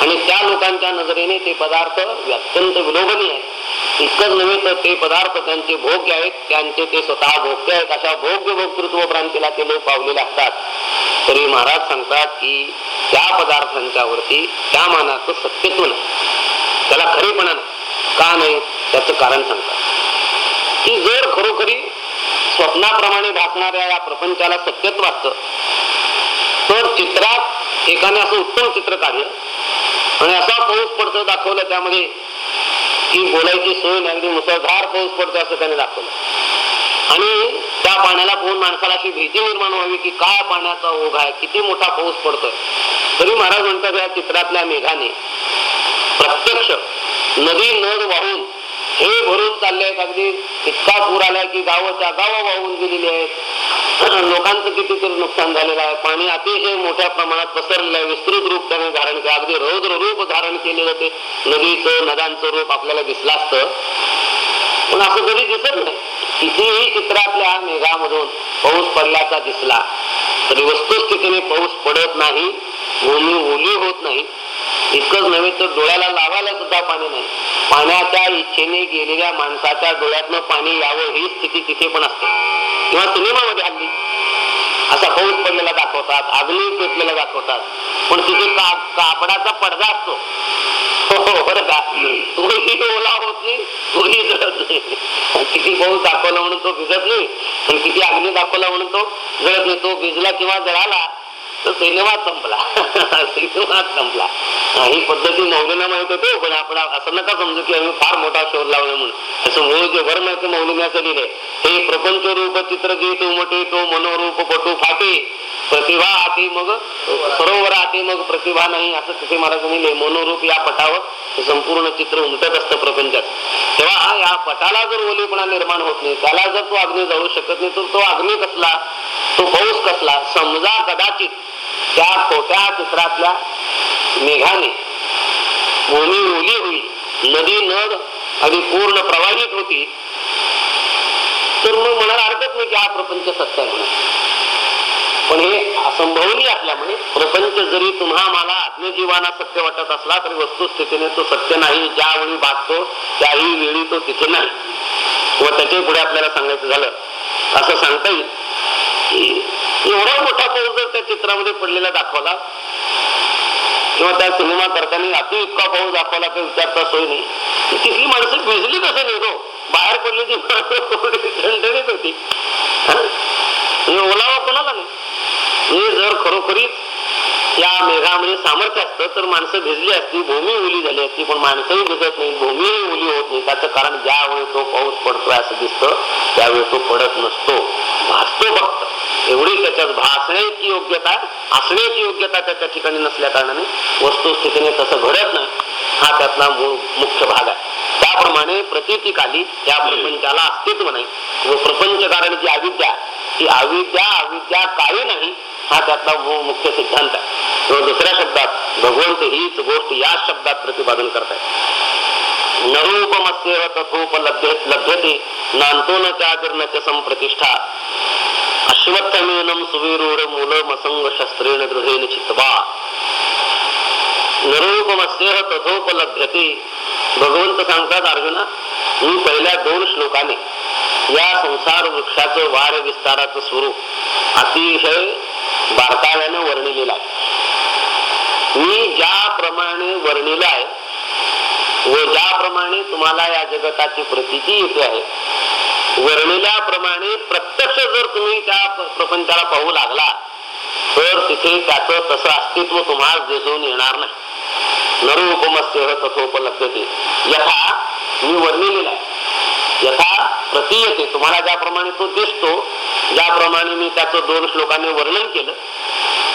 आणि त्या लोकांच्या नजरेने ते पदार्थ अत्यंत विलोभनीय आहे इतकंच नव्हे तर ते पदार्थ त्यांचे भोग्य आहेत त्यांचे ते स्वतः भोग्य आहेत. अशा भोग्य भोक्तृत्व प्रांतीला ते लोक पावलेले असतात. तरी महाराज सांगतात की त्या पदार्थांच्या वरती त्या मानाचं सत्यत्व नाही. त्याला खरेपणा नाही. का नाही? त्याचं कारण सांगतात. की जर खरोखरी स्वप्नाप्रमाणे भासणाऱ्या या प्रपंचाला सत्यत्व असत तर चित्रात एकाने असं उत्तम चित्र काढलं आणि असा पाऊस पडतो दाखवलं त्यामध्ये की बोलायची सोय नाही अगदी मुसळधार पाऊस पडतो असं त्याने दाखवलं. आणि त्या पाण्याला पाहून माणसाला अशी भीती निर्माण व्हावी की काय पाण्याचा ओघ आहे किती मोठा पाऊस पडतोय. तरी महाराज म्हणतात या चित्रातल्या मेघाने प्रत्यक्ष नदी नद वाहून हे भरून चालले आहेत. अगदी इतका पूर आलाय की गावाच्या गावं वाहून गेलेली आहेत. लोकांचं कितीतरी नुकसान झालेलं आहे. पाणी अतिशय मोठ्या प्रमाणात पसरलेलं आहे. विस्तृत रूप त्याने धारण केलं. अगदी रौद्र रूप धारण केलेलं ते नदीचं नद्यांचं रूप आपल्याला दिसलं असतं. पण असं कधी दिसत नाही. कितीही चित्रातल्या मेघामधून पाऊस पडल्याचा दिसला तरी वस्तुस्थितीने पाऊस पडत नाही ओली ओली होत नाही. इतकंच नव्हे तर डोळ्याला लावायला सुद्धा पाणी नाही. पाण्याच्या इच्छेने गेलेल्या माणसाच्या डोळ्यातनं पाणी यावं ही स्थिती तिथे पण असते. किंवा सिनेमामध्ये हल्ली. असा पाऊस पडलेला दाखवतात अग्नी पेटलेला दाखवतात. पण तिथे का कापडाचा पडदा असतो. हो हो, हो तोही ओला होत नाही तोही जळत नाही. किती पाऊस दाखवला म्हणून तो भिजत नाही पण किती अग्नी दाखवला म्हणून तो जळत नाही. तो भिजला किंवा जळाला तर सिनेमा संपला. सिनेमा संपला. ही पद्धती मौलीना माहीत होते पण आपण असं नका समजू की आम्ही फार मोठा शोध लावला म्हणून. असं मूळ जे भर माहिती मौलिन्याचं लिहिले हे प्रपंच रूप चित्र जे तो उमटे तो मनोरूप पटू फाटे. प्रतिभा आती मग? सरोवर आती मग प्रतिभा नाही असं तिथे महाराजांनी लिहिले मनोरूप या पटावर संपूर्ण चित्र उमटत असतं प्रपंचात. तेव्हा या पटाला जर ओलीपणा निर्माण होत नाही त्याला जर तो अग्नी जाऊ शकत नाही तर तो अग्नी कसला? तो पाऊस कसला? समजा कदाचित त्या छोट्या चित्रातल्या मेघाने भूमी ओली होईल नदी नद अगदी पूर्ण प्रवाहित होती तर मग म्हणायला हरकत नाही की हा प्रपंच सत्य म्हणून. पण हे असंभवनीय आपल्यामुळे प्रपंच जरी तुम्हा मला आत्मजीवाना सत्य वाटत असला तरी वस्तुस्थितीने तो सत्य नाही. ज्यावेळी भागतो त्याही वेळी तो तिथे नाही. व त्याच्या पुढे आपल्याला सांगायचं झालं असं सांगता येईल. की एवढा मोठा पाऊस जर त्या चित्रामध्ये पडलेला दाखवला किंवा त्या सिनेमा करताना अति इतका पाऊस दाखवला तर विचारता सोय नाही. तिथली माणसं भिजली कसं नाही बाहेर पडली ती थंडणीत होती. ओलावा कोणाला नाही? हे जर खरोखरीच या मेघामध्ये सामर्थ्य असतं तर माणसं भिजली असती भूमी ओली झाली असती पण माणसंही भिजत नाही भूमीही ओली होत नाही. त्याचं कारण ज्यावेळी तो पाऊस पडतोय असं दिसतं त्यावेळी तो पडत नसतो. भासतो फक्त. एवढी त्याच्यात भासण्याची योग्यता असण्याची योग्यता त्याच्या ठिकाणी नसल्या कारणाने वस्तुस्थितीने तसं घडत नाही. हा त्यातला मूळ मुख्य भाग आहे. त्याप्रमाणे प्रतितीकाली त्या प्रपंचाला अस्तित्व नाही. व प्रपंच कारणची अविद्या ती अविद्या अविद्या काही नाही हा त्यातला मुख्य सिद्धांत आहे. किंवा दुसऱ्या शब्दात भगवंत हीच गोष्ट या शब्दात प्रतिपादन करताय. नरूपमस्येव तथोप लभ्यते नांतो न चादिर्न च संप्रतिष्ठा। अश्वत्थमेनम सुविरूढ मूलमसंग शस्त्रेण गृहेण चित्वा नरूपमस्येह तथोपलभ्यते। भगवंत सांगतात अर्जुना मी पहिल्या दोन श्लोकाने या संसार वृक्षाचं वार विस्ताराचं स्वरूप अतिशय बारकाव्यानं वर्णिलेलं. आहे मी ज्याप्रमाणे वर्णिला आहे व ज्याप्रमाणे तुम्हाला या जगताची प्रतीती येते आहे वर्णिल्याप्रमाणे प्रत्यक्ष जर तुम्ही त्या प्रपंचाला पाहू लागला तर तिथे त्याचं तसं अस्तित्व तुम्हाला दिसून येणार नाही. नरूपमस्य तथोपलब्धते. यथा मी वर्णिलेला आहे. यथा प्रतीयते. तुम्हाला ज्याप्रमाणे तो दिसतो ज्याप्रमाणे मी त्याचं दोन श्लोकांनी वर्णन केलं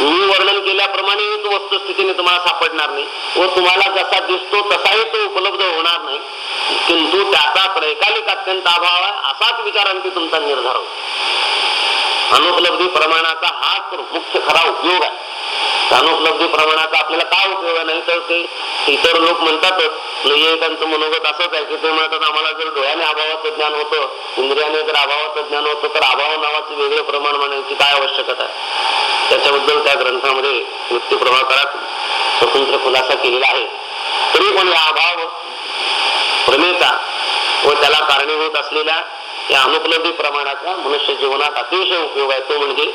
मी वर्णन केल्याप्रमाणे तो वस्तुस्थितीने तुम्हाला सापडणार नाही. व तुम्हाला जसा दिसतो तसाही तो उपलब्ध होणार नाही. किंतु त्याचा त्रैकालिक अत्यंत अभाव आहे असाच विचार आणखी तुमचा निर्धार होतो. अनुपलब्धी प्रमाणाचा हाच मुख्य खरा उपयोग आहे. स्थानोपलब्धी प्रमाणाचा आपल्याला काय उपयोग नाही तर ते इतर लोक म्हणतातच म्हणजे त्यांचं मनोगत असंच आहे की ते म्हणतात आम्हाला जर डोळ्याने अभावाचं ज्ञान होतं इंद्रियाने जर अभावाचं ज्ञान होतं तर अभाव नावाचं वेगळं प्रमाण मानण्याची काय आवश्यकता आहे? त्याच्याबद्दल त्या ग्रंथामध्ये मृत्यू प्रभाकरात स्वतंत्र खुलासा केलेला आहे. तरी पण या अभाव प्रमेचा व त्याला कारणीभूत असलेल्या या अनुपलब्धी प्रमाणाचा मनुष्य जीवनात अतिशय उपयोग आहे. तो म्हणजे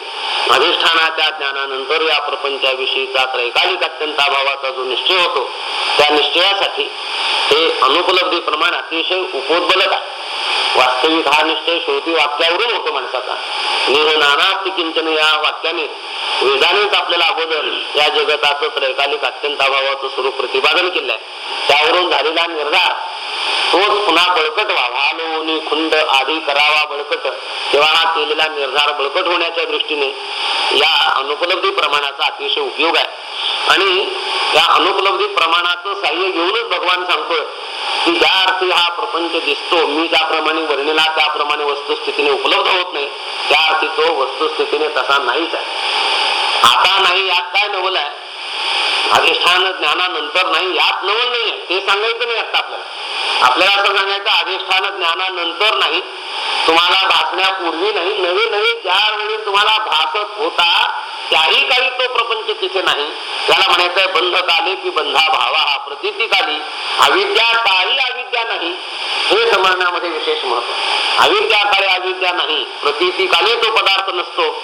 अधिष्ठानाच्या ज्ञानानंतर या प्रपंचाविषयीचा त्रैकालिक अत्यंत अभावाचा जो निश्चय होतो त्या निश्चयासाठी हे अनुपलब्धी प्रमाण अतिशय उपोद्बलक आहे. वास्तविक हा निश्चय शेवटी वाक्यावरून होतो माणसाचा. निह किंचन या वाक्याने वेदानेच आपल्याला अगोदर या जगताचं त्रैकालिक अत्यंत अभावाचं स्वरूप प्रतिपादन केलंय. त्यावरून झालेला निर्धार तोच पुन्हा बळकट व्हावा. लोणी खुंड आधी करावा बळकट. तेव्हा हा केलेला निर्धार बळकट होण्याच्या दृष्टीने या अनुपलब्धी प्रमाणाचा अतिशय उपयोग आहे. आणि या अनुपलब्धी प्रमाणाचं साह्य घेऊनच भगवान सांगतोय की ज्या अर्थी हा प्रपंच दिसतो मी ज्याप्रमाणे वर्णिला त्याप्रमाणे वस्तुस्थितीने उपलब्ध होत नाही त्या अर्थी तो वस्तुस्थितीने तसा नाहीच आहे. आता नाही यात काय नवल आहे? अधिष्ठान ज्ञानानंतर नाही यात नवल नाही आहे. ते सांगायचं नाही आता आपल्याला. आपल्याला असं सांगायचं अधिष्ठान ज्ञानानंतर नाही. तुम्हाला भासण्यापूर्वी नाही नवे नवे ज्यावेळी तुम्हाला भासत होता त्याही काही तो प्रपंच तिथे नाही. त्याला म्हणायचंय बंध काले की बंधा भावा हा प्रतीती काली. अविद्या काही अविद्या नाही. हे समजण्यामध्ये विशेष महत्त्व. अविद्या काळे अविद्या नाही. प्रतीती काली तो पदार्थ नसतो.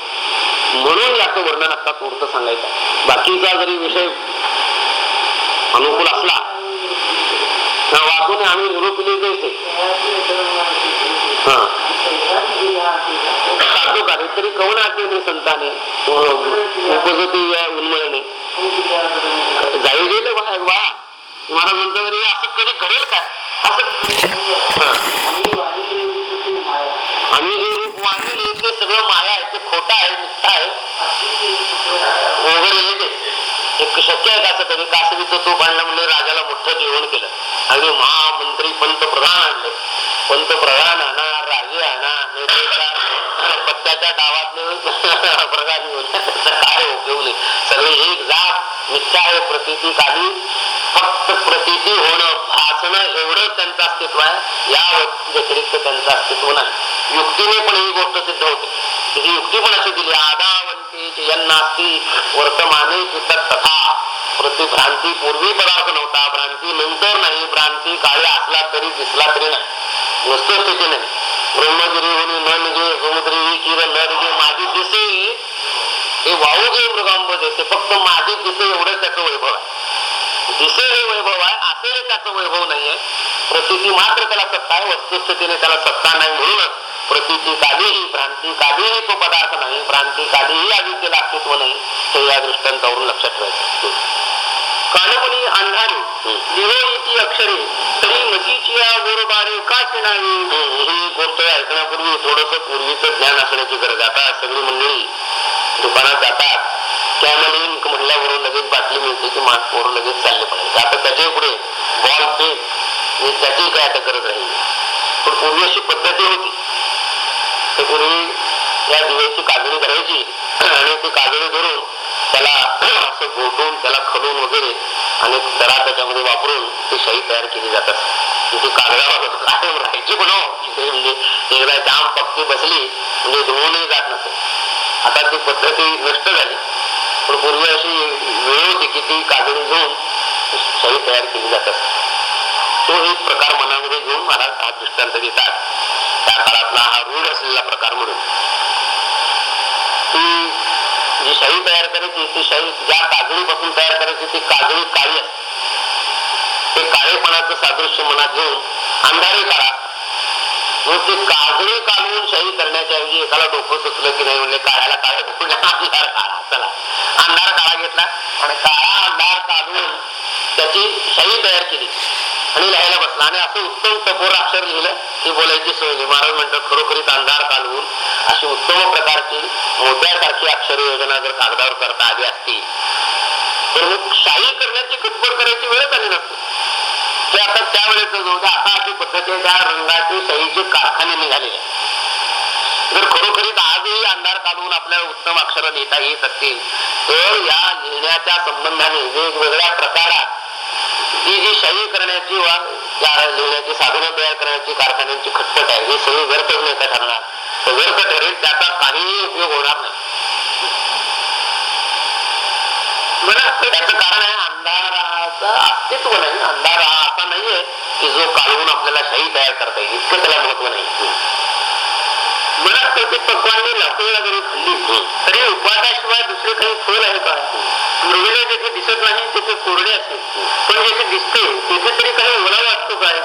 म्हणून याचं वर्णन आता पूर्त सांगायचं बाकीचा जरी विषय अनुकूल असला तर वाचून आम्ही निरोपिले जायचे. हा. साधू काहीतरी कवण आठवले संताने? हो, हो. उपजती या उन्मळणे. जाई गेले वा तुम्हाला म्हणतो तरी असं कधी घडेल का? असं आम्ही जे रूप मानले ते सगळं माया आहे ते खोटा आहे मिथ्या आहे. वगैरे हे एक शक्य आहे का कधी तूप आणलं म्हणजे राजाला मोठं जेवण केलं? आणि महामंत्री पंतप्रधान आणले. पंतप्रधान आणा राजे आणा पत्त्याच्या डावात <laughs> प्रधान त्याचा काय उपयोग नाही. एक जात मिथ्या आहे प्रतीती काली फक्त प्रतिती होणं भासणं एवढं त्यांचं अस्तित्व आहे. या व्यतिरिक्त त्यांचं अस्तित्व नाही. युक्तीने पण ही गोष्ट सिद्ध होते. युक्ती पण अशी दिली. आदावंती यन्नास्ती वर्तमाने पूर्वी पदार्थ नव्हता, भ्रांती नंतर नाही, भ्रांती असला तरी दिसला तरी नाही। नाही। ब्रह्मगिरी होणी समुद्री माझी दिसे हे वाहू मृगांब फक्त माझी दिसे त्याचं वैभव आहे। दिसे हे वैभव आहे त्याचं वैभव नाहीये प्रतीची मात्र त्याला सत्ता आहे वस्तुस्थितीने त्याला सत्ता नाही म्हणूनच प्रतीची कालीही भ्रांती कालीही तो पदार्थ नाही. भ्रांती कालीही अविद्येला अस्तित्व नाही. हे या दृष्टांतावरून लक्षात ठेवायचं. कानमुनी अंधारे दिवोळीची अक्षरे तरी मतीची या गोरबारे का शिणावी ही गोष्ट ऐकण्यापूर्वी थोडस पूर्वीचं ज्ञान असण्याची गरज. आता सगळी मंडळी दुकानात जातात. त्यामध्ये म्हणल्याबरोबर लगेच बाटली मिळते की मास पोरं लगेच चालले पाहिजे. आता त्याच्या पुढे बॉल पेन त्याची काय आता गरज राहील? पण पूर्वी अशी पद्धती होती तर पूर्वी या दिव्याची काजळी धरायची. आणि ती काजळी धरून त्याला असं गोठून त्याला खडून वगैरे आणि दरा त्याच्यामध्ये वापरून ती शाही तयार केली जात असते ती कागदावर कायम राहायची पण हो. म्हणजे एकदा जाम पक्की बसली म्हणजे धुवूनही जात नसत आता ती पद्धती नष्ट झाली. पण पूर्वी अशी वेळ होती की ती काजळी घेऊन शाही तयार केली जात असते तो एक प्रकार मनामध्ये घेऊन महाराज हा दृष्टांत देतात. त्या काळातला हा रूढ असलेला प्रकार म्हणून. ती जी शाही तयार करायची ती शाही ज्या काजळीपासून तयार करायची ती काजळी काळी असते. ते काळेपणाचं सादृश्य मनात घेऊन अंधारी काळात मग ते काजळी काढून शाही करण्याच्या ऐवजी एकाला डोकं सुचलं की नाही म्हणजे काळ्याला काळे डोकं अंधार काळा चला. अंधार काळा घेतला आणि काळा अंधार काढून त्याची शाही तयार केली. आणि लिहायला बसला. आणि असं उत्तम टपोर अक्षर लिहिलं. की बोलायची सोय नाही. महाराज म्हणतात खरोखरीच अंधार काढून अशी उत्तम प्रकारची मोत्यासारखी अक्षर योजना जर कागदावर करता आली असती तर मग शाही करण्याची खटपट करायची वेळच आली नसते. ते आता त्यावेळेच जाऊ द्या आता अशी पद्धती त्या रंगाचे शाहीचे कारखाने निघालेले जर खरोखरीच आजही अंधार काढून आपल्या उत्तम अक्षर लिहिता येत असतील तर या लिहिण्याच्या संबंधाने वेगवेगळ्या प्रकारात ही जी शाही करण्याची वा लिहिण्याची साधनं तयार करण्याची कारखान्यांची खटपट आहे. हे सगळी व्यर्थच नाही ठरणार. तर व्यर्थ ठरेल त्याचा काहीही उपयोग होणार नाही. त्याचं कारण आहे अंधाराचं अस्तित्व नाही. अंधार हा असा नाहीये की जो काढून आपल्याला शाही तयार करता येईल. इतकं त्याला महत्त्व नाही. मला कल्पित पक्वांनी लाकूडला जरी खाल्ली तरी उपवासाशिवाय दुसरे काही फळ आहे का? मृगले जेथे दिसत नाही तेथे कोरडे असेल पण जेथे दिसते तेथे तरी काही ओलावा असतो काय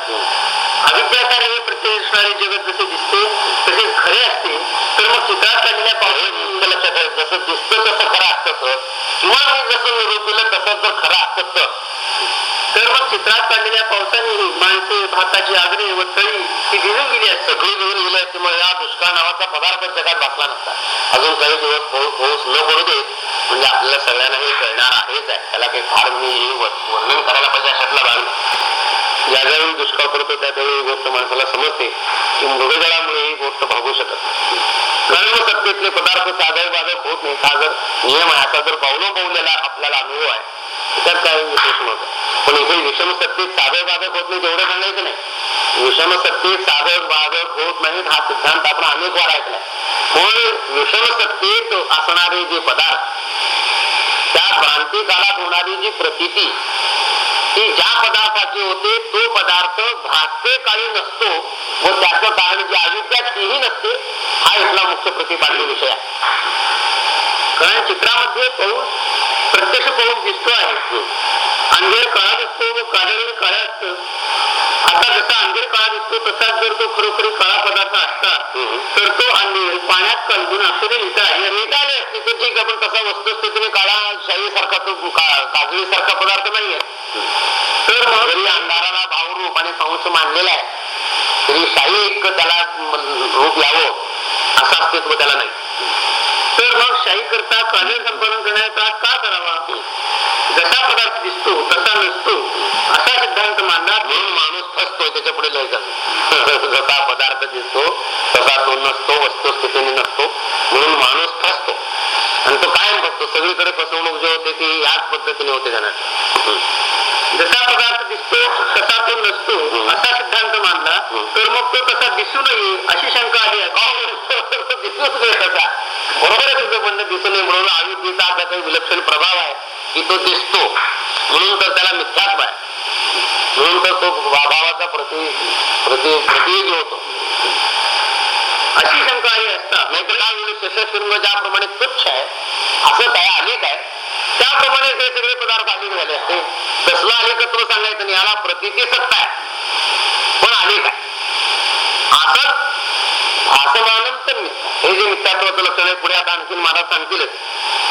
अविद्यासारे हे प्रत्येक दिसणारे जगत जसे दिसते तसे खरे असते. तर मग चित्रात काढलेल्या पावसाने तुमच्या लक्षात जसं दिसतं तसं खरं असतं किंवा मी जसं निरूपिलं तसं जर खरं असतं तर मग चित्रात काढलेल्या पावसाने माणसे भाताची आगरे व तळी ही भिजून गेली असतात सगळी घेऊन गेलं की त्यामुळे या दुष्काळ नावाचा पदार्थ जगात बसला नसता. अजून काही दिवस पाऊस न पडू देत म्हणजे आपल्याला सगळ्यांना हे कळणार आहेच आहे. त्याला काही फार मी वर्णन करायला पाहिजे अशातला भाग ज्या ज्यावेळी दुष्काळ पडतो त्यावेळी ही गोष्ट माणसाला समजते की मृगजळामुळे ही गोष्ट भागू शकत नाही. कर्म सत्तेतले पदार्थ साधक बाधक होत नाही हा जर नियम आहे असा जर पावलं पावलेला आपल्याला अनुभव आहे काही विशेष नव्हतं पण इथे विषम सत्तेत साधक बाधक होत नाही तेवढं सांगायचं नाही? विषम सत्तेत साधक बाधक होत नाहीत हा सिद्धांत आपण अनेक वार ऐकलाय पण विषम सत्तेत असणारे जे पदार्थ, त्या क्रांती काळात होणारी जी प्रतीती ती ज्या पदार्थाची होते तो पदार्थ भासते काळी नसतो, व त्याचं कारण जी अविद्या तीही नसते, हा इथला मुख्य प्रतिपाद्य विषय आहे. कारण चित्रामध्ये पाऊस प्रत्यक्ष पाऊस दिसतो आहे. अंधेर काळा दिसतो व काळेवर काळा असतो. आता जसा अंधेर काळा दिसतो तसाच जर तो खरोखर काळा पदार्थ असता तर तो अंधेर पाण्यात कलगून अक्षरे लिहिता आहे. निघाले असते तर ठीक आहे पण तसा वस्तुस्थितीने काळा शाही सारखा तो काजळी सारखा पदार्थ नाहीये. तर मग जरी अंधाराला भाव रूपाने संश मानलेला आहे तरी शाही एक त्याला रूप यावं असं अस्तित्व त्याला नाही. तर मग शाही करता काजळ संपादन करण्याचा का करावा? जसा पदार्थ दिसतो तसा नसतो असा सिद्धांत मानणार म्हणून माणूस फसतो त्याच्या पुढे लय <laughs> जसा पदार्थ दिसतो तसा तो नसतो वस्तुस्थितीने नसतो. म्हणून माणूस फसतो. आणि तो कायम फसतो. सगळीकडे फसवणूक जे होते ती याच पद्धतीने होते जाणार जसा पदार्थ दिसतो तसा तो नसतो. असा सिद्धांत मानला तर मग तो तसा दिसू नये अशी शंका आली. आहे दिसूच तसा. बरोबर आहे तुझं म्हणणं दिसू नये म्हणून आयुर्वेदीचा असा काही विलक्षण प्रभाव आहे की तो दिसतो. म्हणून तर त्याला मिथ्यात्व आहे म्हणून तर तो भावाचा प्रति प्रति प्रतियोगी होतो. अशी शंका आली असता. नाही तर काय वेळी शशशृंग ज्याप्रमाणे तुच्छ आहे असं काय अनेक आहे? त्याप्रमाणे हे सगळे पदार्थ अनेक झाले असते. तसलं अनेकत्व सांगायचं नाही. याला प्रतीची सत्ता आहे. पण अनेक आहे. आता भासमानं हे जे मिथ्यात्वाचं लक्षण आहे पुढे आता आणखीन महाराज सांगतीलच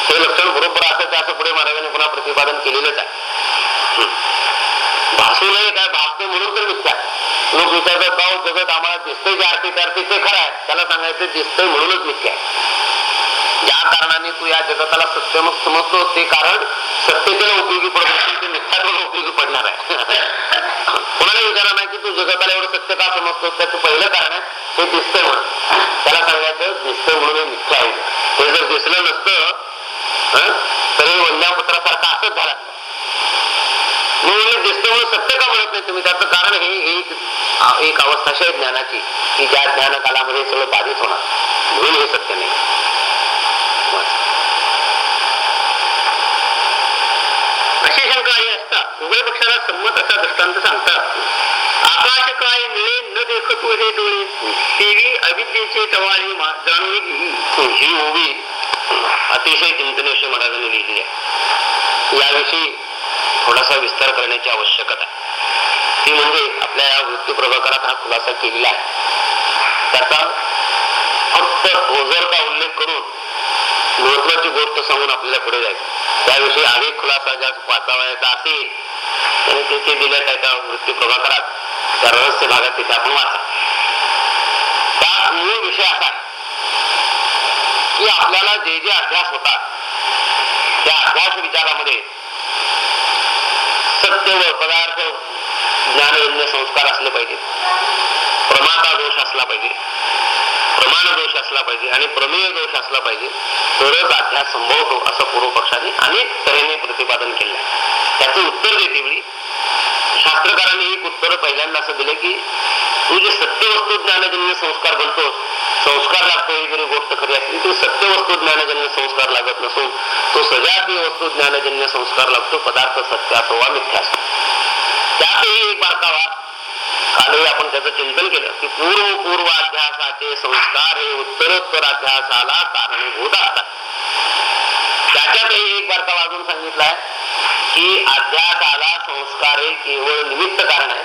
हे लक्षण बरोबर असायचं असं पुढे महाराजांनी पुन्हा प्रतिपादन केलेलंच आहे. भासू नये काय? भासते म्हणून तर मिथ्या. लोक विचारतात गाव जगत आम्हाला दिसतंय जे आर्थिक आर्थिक ते खरं आहे. त्याला सांगायचं दिसतंय म्हणूनच मिथ्या आहे. ज्या कारणाने तू या जगताला सत्य मग समजतो. ते कारण सत्यतेला उपयोगी पडत ते मिथ्यात्वाला उपयोगी पडणार आहे. <laughs> कोणाला विचारा नाही की तू जगताला एवढं सत्य का समजतो? त्याचं पहिलं कारण आहे ते दिसतंय म्हणून. त्याला सांगायचं दिसतंय म्हणून मिथ्या आहे. ते जर दिसलं नसतं हं, तर हे वंद्यापुत्रासारखं असंच झालं मी दिसतं म्हणून सत्य का म्हणत नाही तुम्ही? त्याचं कारण हे एक एक अवस्थाशी आहे ज्ञानाची की ज्या ज्ञान कालामध्ये सगळं बाधित होणार. म्हणून हे सत्य नाही बस. अशी शंका ही असतात उभय पक्षाला संमत असा दृष्टांत सांगतात. आकाश काय निळे न देखत हे डोळे. तेवी अविद्येचे टवाळे जाणून घेई ही ओवी अतिशय चिंतनेशी महाराजांनी लिहिली आहे. याविषयी थोडासा विस्तार करण्याची आवश्यकता ती म्हणजे आपल्या या वृत्ती प्रभाकरात हा खुलासा केलेला आहे. त्याचा फक्त ओझरचा उल्लेख करून महत्वाची गोष्ट सांगून आपल्याला पुढे जायचं त्याविषयी अधिक खुलासा ज्या वाचावयाचा असेल त्याने तिथे दिल्या त्याच्या मृत्यू प्रभाकरात त्या रहस्य भागात तिथे आपण वाचा. त्या मूळ विषय असा की आपल्याला जे जे अभ्यास होतात त्या अभ्यास विचारामध्ये सत्य व पदार्थ ज्ञानजन्य संस्कार असले पाहिजे प्रमाता दोष असला पाहिजे. प्रमाण दोष असला पाहिजे आणि प्रमेय दोष असला पाहिजे तरच अध्यास संभवतो असं पूर्व पक्षाने अनेक तऱ्हेने प्रतिपादन केलं आहे त्याचं उत्तर देते वेळी शास्त्रकारांनी एक उत्तर पहिल्यांदा असं दिलं की तू जे सत्य वस्तू ज्ञानजन्य संस्कार बनतोस संस्कार लागतो ही जरी गोष्ट खरी असली तरी सत्य वस्तू ज्ञानजन्य संस्कार लागत नसून तो सजातीय वस्तू ज्ञानजन्य संस्कार लागतो पदार्थ सत्य असो वा मिथ्या असो. त्यातही एक बारकावा कालही आपण त्याचं चिंतन केलं की पूर्व पूर्वाध्यासाचे संस्कार हे उत्तरोत्तर अध्यासाला कारणीभूत असतात. त्याच्यातही एक वार्ता वाजून सांगितलाय की अध्यासाला संस्कार हे केवळ निमित्त कारण आहे.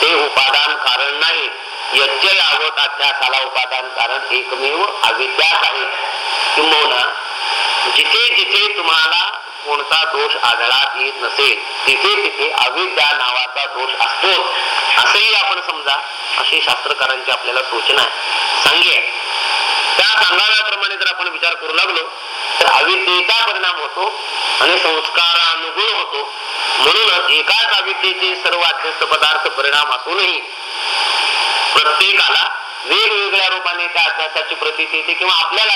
ते उपादान कारण नाही. यज्ञ यावत अध्यासाला उपादान कारण एकमेव अविद्यास आहे. किंबहुना जिथे जिथे तुम्हाला कोणता दोष आढळात येत नसेल तिथे तिथे अविद्या नावाचा दोष असतो असंही आपण समजा अशी शास्त्रकारांची आपल्याला सूचना सांगे त्या सांगाव्याप्रमाणे जर आपण विचार करू लागलो तर अविद्येचा परिणाम होतो आणि संस्कारानुगुण होतो. म्हणूनच एकाच अविद्येचे सर्व अध्यस्त पदार्थ परिणाम असूनही प्रत्येकाला वेगवेगळ्या रूपाने त्या अभ्यासाची प्रती येते किंवा आपल्याला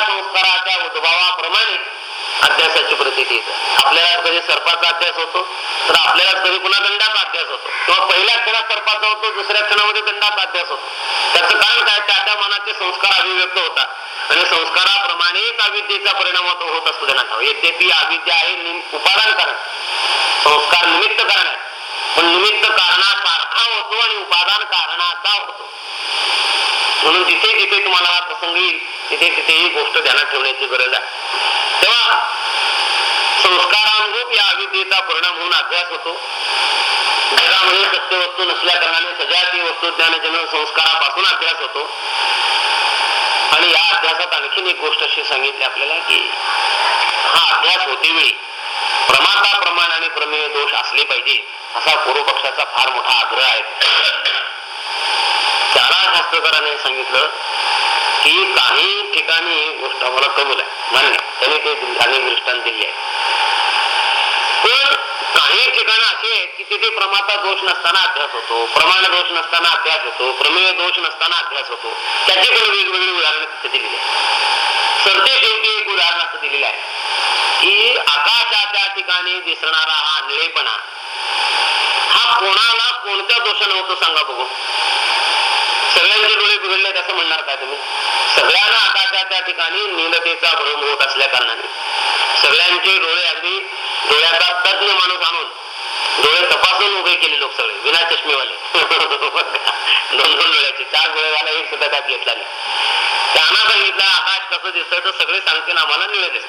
त्या त्या उद्भवाप्रमाणे अध्यासाची प्रतीती आपल्याला कधी सर्पाचा अध्यास होतो तर आपल्याला कधी पुन्हा दंडाचा अध्यास होतो? किंवा पहिल्या क्षणात सर्पाचा होतो दुसऱ्या क्षणामध्ये दंडाचा अध्यास होतो. त्याचं कारण काय? त्या त्या मनाचे संस्कार अभिव्यक्त होतात. आणि संस्काराप्रमाणेच अविद्येचा परिणाम होतो होत असतो त्यांना ठाऊक. यद्यपि अविद्या आहे उपादान कारण संस्कार निमित्त कारण आहे. पण निमित्त कारणासारखा होतो आणि उपादान कारणाचा होतो. म्हणून जिथे जिथे तुम्हाला हा प्रसंग येईल तिथे तिथे ही गोष्ट ध्यानात ठेवण्याची गरज आहे. तेव्हा संस्कारानुरूप या अविद्येचा परिणाम होऊन अभ्यास होतो. जगामध्ये सत्य वस्तू नसल्या कारणाने सजाती वस्तू ज्ञानजन संस्कारापासून अभ्यास होतो. आणि या अभ्यासात आणखीन एक गोष्ट अशी सांगितली आपल्याला की हा अभ्यास होते वेळी प्रमाता प्रमाण आणि प्रमेय दोष असले पाहिजे असा पूर्व पक्षाचा फार मोठा आग्रह आहे. चारा शास्त्रकाराने सांगितलं की काही ठिकाणी गोष्ट आम्हाला कबूल आहे. मान्य त्याने ते अनेक दृष्टांत दिले आहे पण काही ठिकाणं असे आहेत की तिथे प्रमाता दोष नसताना अभ्यास होतो प्रमाण दोष नसताना अभ्यास होतो प्रमेय दोष नसताना अभ्यास होतो. त्याची पण वेगवेगळी उदाहरणं तिथे दिलेली आहेत. सरते शेवटी एक उदाहरण असं दिलेलं आहे की आकाशाच्या ठिकाणी दिसणारा हा निळेपणा हा कोणाला कोणत्या दोषानं होतो सांगा बघू? सगळ्यांचे डोळे बिघडलेत असं म्हणणार काय तुम्ही? सगळ्यांना आकाशाच्या ठिकाणी नीलतेचा भ्रम होत असल्या कारणाने. सगळ्यांचे डोळे अगदी डोळ्याचा तज्ञ माणूस आणून डोळे तपासून उभे केले लोक सगळे विना चष्मेवाले. <laughs> दोन दोन डोळ्याचे. चार डोळेवाला एक सुद्धा त्यात घेतला नाही. त्यांना सांगितलं आकाश कसं दिसतं तर सगळे सांगतील आम्हाला निळ दिसत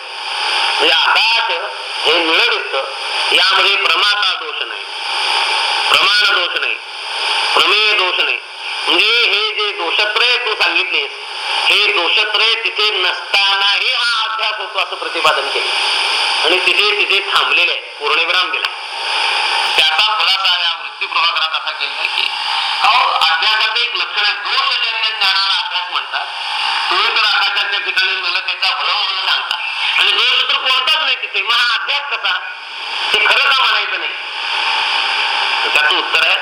म्हणजे आकाश हे निळ दिसत यामध्ये प्रमाता दोष नाही. प्रमाण दोष नाही. प्रमेय दोष नाही. म्हणजे हे जे दोषत्रय तू सांगितलेस हे दोषत्रय तिथे नसतानाही हा अभ्यास होतो असं प्रतिपादन केलं. आणि तिथे तिथे थांबलेले आहे पूर्णविराम दिला. त्याचा खुलासा या वृत्ती प्रभाकरात असा केला की अहो अभ्यासाचं एक लक्षण आहे दोषजन्य ज्ञानाला अभ्यास म्हणतात तुम्ही तर आकाशाच्या ठिकाणी मला त्याचा भ्रम म्हणून सांगता. आणि दोष तर कोणताच नाही तिथे मग हा अभ्यास कसा? ते खरं का म्हणायचं नाही? त्याचं उत्तर आहे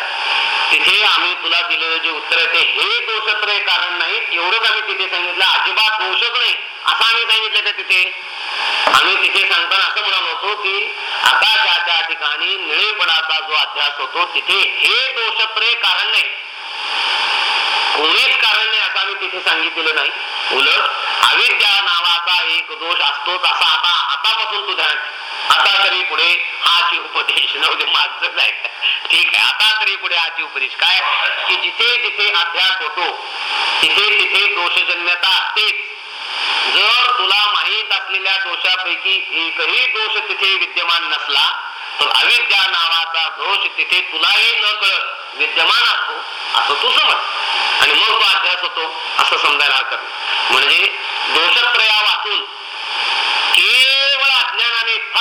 तिथे आम्ही तुला दिलेलं जे उत्तर आहे ते हे दोषत्रय कारण नाही. एवढंच आम्ही तिथे सांगितलं अजिबात दोषच नाही. असं आम्ही सांगितलं त्या तिथे. आम्ही तिथे सांगताना असं म्हणालो होतो की आकाशाच्या ठिकाणी निळेपणाचा जो अध्यास होतो तिथे हे दोषत्रय कारण नाही. कोणीच कारण नाही असं आम्ही तिथे सांगितलेलं नाही. उलट अविद्या नावाचा एक दोष असतोच असा आता आतापासून तू ध्यान आता तरी पुढे हाची उपदेश नव्हते मागच आहे ठीक आहे आता तरी पुढे हाची उपदेश. काय? की जिथे जिथे अभ्यास होतो तिथे तिथे दोषजन्यता असतेच. जर तुला माहीत असलेल्या दोषापैकी एकही दोष तिथे विद्यमान नसला तर अविद्या नावाचा दोष तिथे तुलाही न कळत विद्यमान असतो असं तू समज. आणि मग तो अभ्यास होतो असं समजायला हरकत म्हणजे दोषत्रया वाचून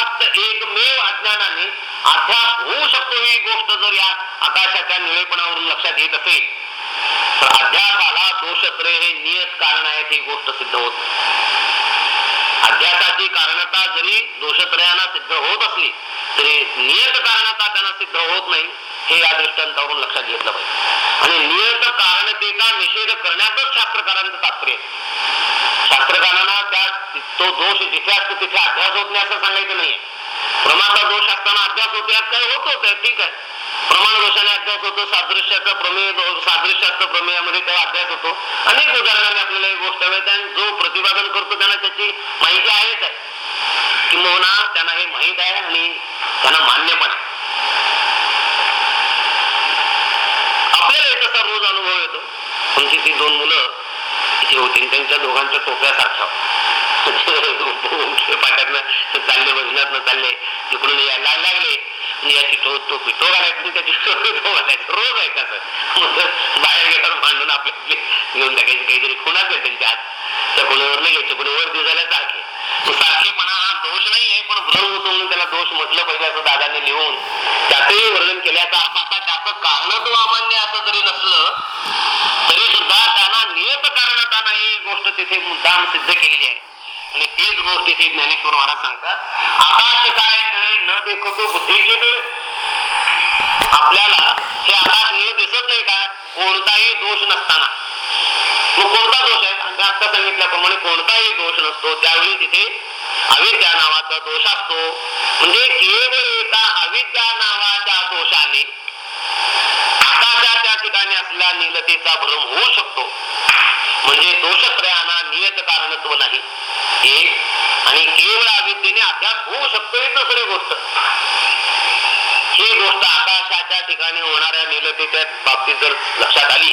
फक्त एकमेव अज्ञानाने अध्यास होऊ शकतो ही गोष्ट जर या आकाशाच्या निळेपणावरून लक्षात येत असेल तर अध्यासाला दोषत्रय हे नियत कारण आहेत ही गोष्ट सिद्ध होत. अध्यासाची कारणता जरी दोषत्रयाना सिद्ध होत असली तरी नियत कारणता त्यांना सिद्ध होत नाही हे या दृष्टांतावरून लक्षात घेतलं पाहिजे. आणि नियत कारणतेचा निषेध करण्यातच शास्त्रकारांचं तात्पर्य शास्त्रकारांना त्या तो दोष जिथे असतो तिथे अभ्यास होत नाही असं सांगायचं नाहीये. प्रमाणचा दोष असताना अभ्यास होतो यात काय होत होत ठीक आहे. प्रमाण दोषाने अभ्यास होतो सादृश्याचा प्रमेय सादृश्याचा प्रमेयामध्ये तेव्हा अभ्यास होतो. अनेक उदाहरणाने आपल्याला एक गोष्ट मिळते आणि जो प्रतिपादन करतो त्यांना त्याची माहिती आहेच आहे. किंबहुना त्यांना हे माहीत आहे आणि त्यांना मान्य पण आहे. आपल्याला एक असा रोज अनुभव येतो. तुमची ती दोन मुलं इथे होती त्यांच्या दोघांच्या टोप्या सारख्या पाट्यातनं चालले भजनात चालले तिकडून यायला लागले. आणि याची तो <laughs> तो पिठो आणि त्याची तो घालायचं रोज आहे कसं बाहेर गेल्यावर मांडून आपले घेऊन टाकायचे. काहीतरी खुणा असेल त्यांच्या आत त्या खुणावर नाही घ्यायचे कोणी वर दिसायला सारखे. सारखेपणा हा दोष नाहीये पण भ्रम होतो म्हणून त्याला दोष म्हटलं पाहिजे असं दादाने लिहून त्याचंही वर्णन केल्याचा आता असा त्याचं तो अमान्य असं जरी नसलं तरी सुद्धा त्यांना नियत कारणताना नाही गोष्ट तिथे मुद्दाम सिद्ध केलेली आहे. आणि तीच गोष्ट इथे ज्ञानेश्वर महाराज सांगतात. आकाश काय निळे न देखतो बुद्धीचे डोळे आपल्याला हे आकाश निळ दिसत नाही का? कोणताही दोष नसताना. मग कोणता दोष आहे? आता सांगितल्याप्रमाणे कोणताही दोष नसतो. त्यावेळी तिथे अविद्या नावाचा दोष असतो. म्हणजे केवळ एका अविद्या नावाच्या दोषाने आकाशाच्या ठिकाणी असलेल्या नीलतेचा भ्रम होऊ शकतो. म्हणजे दोषत्रयाना नियत कारणत्व नाही. एक आणि केवळ अविद्येने अभ्यास होऊ शकतो ही दुसरी गोष्ट. ही गोष्ट आकाशाच्या ठिकाणी होणाऱ्या नीलतेच्या बाबतीत जर लक्षात आली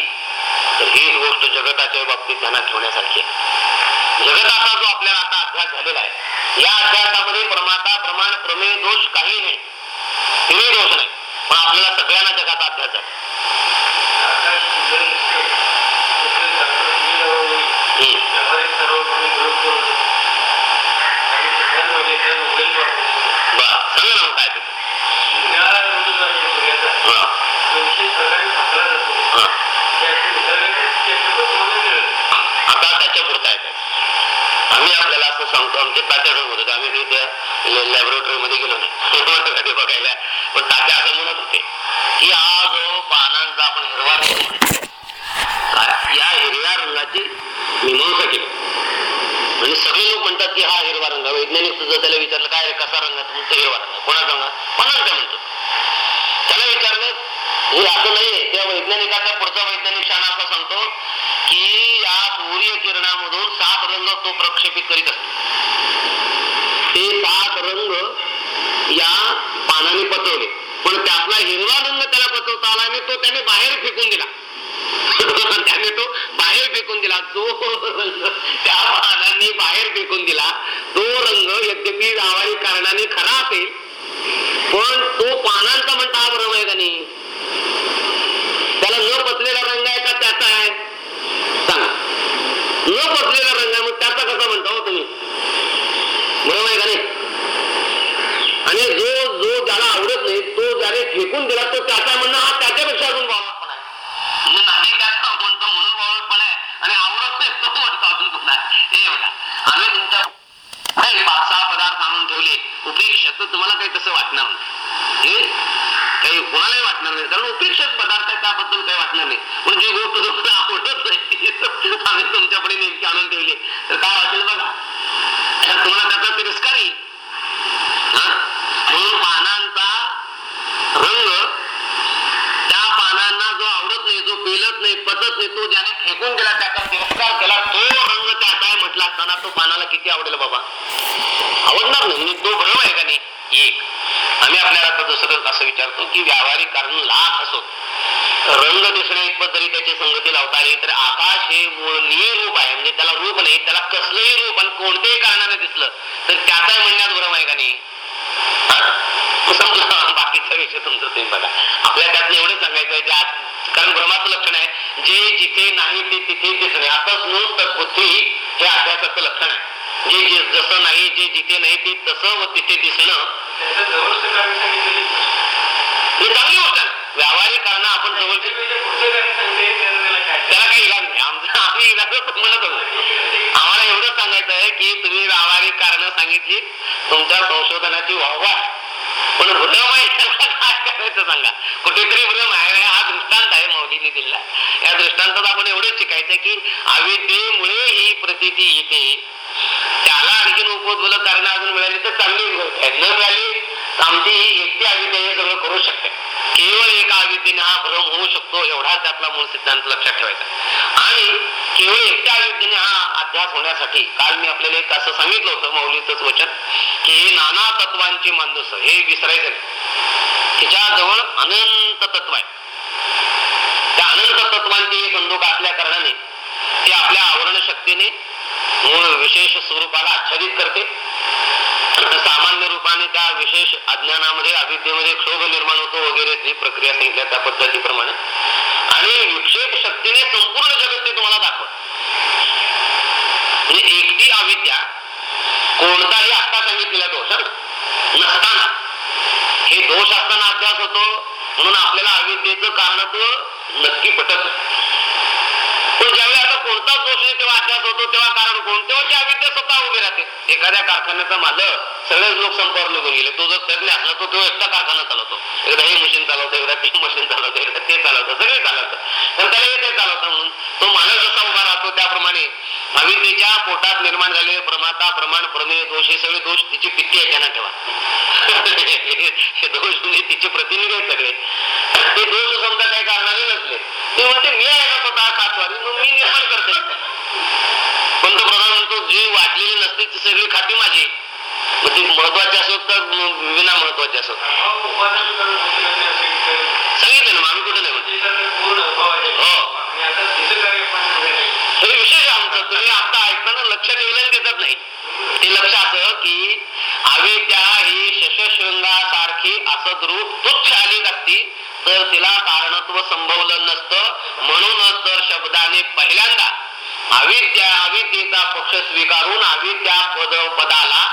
तर हीच गोष्ट जगताच्या बाबतीत ध्यानात ठेवण्यासारखी जगताचा जो आपल्याला आता अभ्यास झालेला आहे या अभ्यासामध्ये प्रमाता प्रमाण प्रमेय दोष काही नाही. तिन्ही दोष नाही. पण आपल्याला सगळ्यांना जगाचा अभ्यास झाला हम्म. बरं सगळं नाव काय त्याचं? हा, हा. आता त्याच्या आहे आम्ही आपल्याला असं सांगतो आमचे तात्या सांगत होते आम्ही लॅबोरेटरी मध्ये गेलो नाही <laughs> बघायला पण तात्या असं म्हणत होते. की हा जो पानांचा आपण हिरवा रंग या हिरव्या रंगाची मीमांसा केली. म्हणजे सगळे लोक म्हणतात की हा हिरवा रंग वैज्ञानिक सुद्धा त्याला विचारलं काय कसा रंग आहे? हिरवा रंग? कोणाचा रंग? पानांचा म्हणतो. त्याला विचारलं हे असं नाहीये त्या वैज्ञानिकाचा पुढचा वैज्ञानिक शाळा असा सांगतो की या सूर्य किरणामधून सात रंग तो प्रक्षेपित करीत असतो. ते सात रंग या पानाने पचवले पण त्यातला हिरवा रंग त्याला पचवता आला आणि तो त्याने बाहेर फेकून दिला. <laughs> त्याने तो बाहेर फेकून दिला. जो रंग <laughs> त्या पानांनी बाहेर फेकून दिला. तो रंग यद्यपि रावाई कारणाने खरा असेल पण तो पानांचा म्हणता बरोबर आहे का नाही त्याला न पचलेला रंग आहे का त्याचा म्हणता हो तुम्ही बरोबर आहे का नाही आणि जो जो ज्याला आवडत नाही तो ज्याने फेकून दिला तो त्याचा म्हणणं हा त्याच्यापेक्षा अजून वावळटपणा आहे. म्हणजे नाही म्हणून आहे? आणि आवडत नाही तो अजून हे बघा. आम्ही तुमच्या पाच सहा पदार्थ आणून ठेवले. उपेक्षित तर तुम्हाला काही तसं वाटणार नाही. हे? काही कोणालाही वाटणार नाही. कारण उपेक्षक पदार्थ आहे त्याबद्दल काही वाटणार नाही. पण जी गोष्ट तुम्हाला आवडत नाही आम्ही तुमच्याकडे नेमकी आणून ठेवली. तर काय वाटेल बघा तर तुम्हाला त्याचा तिरस्कार येईल हा? म्हणून पानांचा रंग त्या पानांना जो आवडत नाही जो पेलत नाही पचत नाही तो दिला त्याचा तिरस्कार केला तो रंग त्या काय म्हटला असताना तो पानाला किती आवडेल बाबा? आवडणार नाही म्हणजे तो भ्रम आहे का नाही? एक. आम्ही आपल्याला आता दुसरं असं विचारतो की व्यावहारिक कारण लाख असो. रंग दिसणे इतपत जरी त्याची संगती लावता आली तर आकाश हे मूळ रूप आहे. म्हणजे त्याला रूप नाही त्याला कसलंही रूप आणि कोणत्याही कारणाने दिसलं तर त्याचा म्हणण्यात भ्रम आहे का नाही? बाकीचा विषय तुमचं तुम्ही बघा आपल्या त्यातनं एवढं सांगायचं आहे ज्या कारण भ्रमाचं लक्षण आहे. जे जिथे नाही ते तिथे दिसणे आता नुसतं बुद्धी हे अभ्यासाचं लक्षण आहे. जे जे जसं नाही जे जिथे नाही ते तसं व तिथे दिसणं. हे चांगली गोष्ट आहे. व्यावहारिक कारण आपण जवळचे त्याला काही इलाज नाही. आमचा आम्ही इलाजच म्हणत होतो आम्हाला एवढं सांगायचं आहे की तुम्ही व्यावहारिक कारण सांगितली. तुमच्या संशोधनाची वाहवा. पण काय करायचं सांगा? कुठेतरी भ्रम आहे हा दृष्टांत आहे दिलेला या दृष्टांतात आपण एवढंच शिकायचं की अविद्येमुळे ही प्रसिद्धी येते. त्याला आणखीन उपोद्बल कारण अजून मिळाली तर चांगली गोष्ट आहे. न मिळाली तर आमची ही एकटी अविद्या सगळं करू शकते. केवळ एका अविद्येने हा भ्रम होऊ शकतो एवढाच आपला मूळ सिद्धांत लक्षात ठेवायचा आणि केवळ एकट्या अविद्येने हा अध्यास होण्यासाठी काल मी आपल्याला एक असं सांगितलं होतं मौलीच वचन की हे नाना तत्वांची मांदस हे विसरायचं नाही. तिच्याजवळ अनंत तत्व आहे. अनंत तत्वांची एक बंदूक असल्या कारणाने ते आपल्या आवरण शक्तीने मूळ विशेष स्वरूपाला आच्छादित करते. सामान्य रूपाने त्या विशेष अज्ञानामध्ये अविद्येमध्ये क्षोभ निर्माण होतो वगैरे जी प्रक्रिया सांगितल्या त्या पद्धतीप्रमाणे. आणि विक्षेप शक्तीने संपूर्ण जगत ते तुम्हाला दाखवत. म्हणजे एकटी अविद्या कोणताही आत्ता सांगितलेला दोष नसताना. हे दोष असताना अभ्यास होतो म्हणून आपल्याला अविद्येचं कारणत्व नक्की पटत पण ज्यावेळी आता कोणता दोष नाही तेव्हा अभ्यास होतो तेव्हा कारण कोण? तेव्हा ती अविद्या स्वतः उभी राहते. एखाद्या कारखान्याचा मालक सगळेच लोक संपावर निघून गेले. तो जर तज्ञ असला तो तो एकटा कारखाना चालवतो. एकदा हे मशीन चालवतो एकदा ते मशीन चालवतो एकदा ते चालवतं सगळे चालवतं. पण त्याला हे ते चालवतं म्हणून. तो मालक जसा उभा राहतो त्याप्रमाणे अविद्येच्या पोटात निर्माण झालेले प्रमाता प्रमाण प्रमेय दोष हे सगळे दोष तिची पित्ती आहे त्यांना ठेवा. हे दोष म्हणजे तिचे प्रतिनिधी आहेत सगळे. ते दोष समजा काही कारणाने नसले. ते म्हणते मी आहे ना स्वतः खातवारी मग मी निर्माण करते. पंतप्रधान म्हणतो जी वाटलेली नसते ती सगळी खाती माझी. मग ती महत्वाची असोत तर विना महत्वाची असोत सांगितलं ना मग आम्ही कुठं नाही म्हणतो. हो. हे. म्हणजे विशेष आमचं तुम्ही आता ऐकताना लक्ष ठेवलेलं दिसत नाही. ते लक्ष असं की अविद्या ही शशशृंगासारखी असद रूप तुच्छ आली असती तर तिला कारणत्व संभवलं नसतं. म्हणूनच तर शब्दाने पहिल्यांदा अविद्या अविद्येचा पक्ष स्वीकारून अविद्या पद पदाला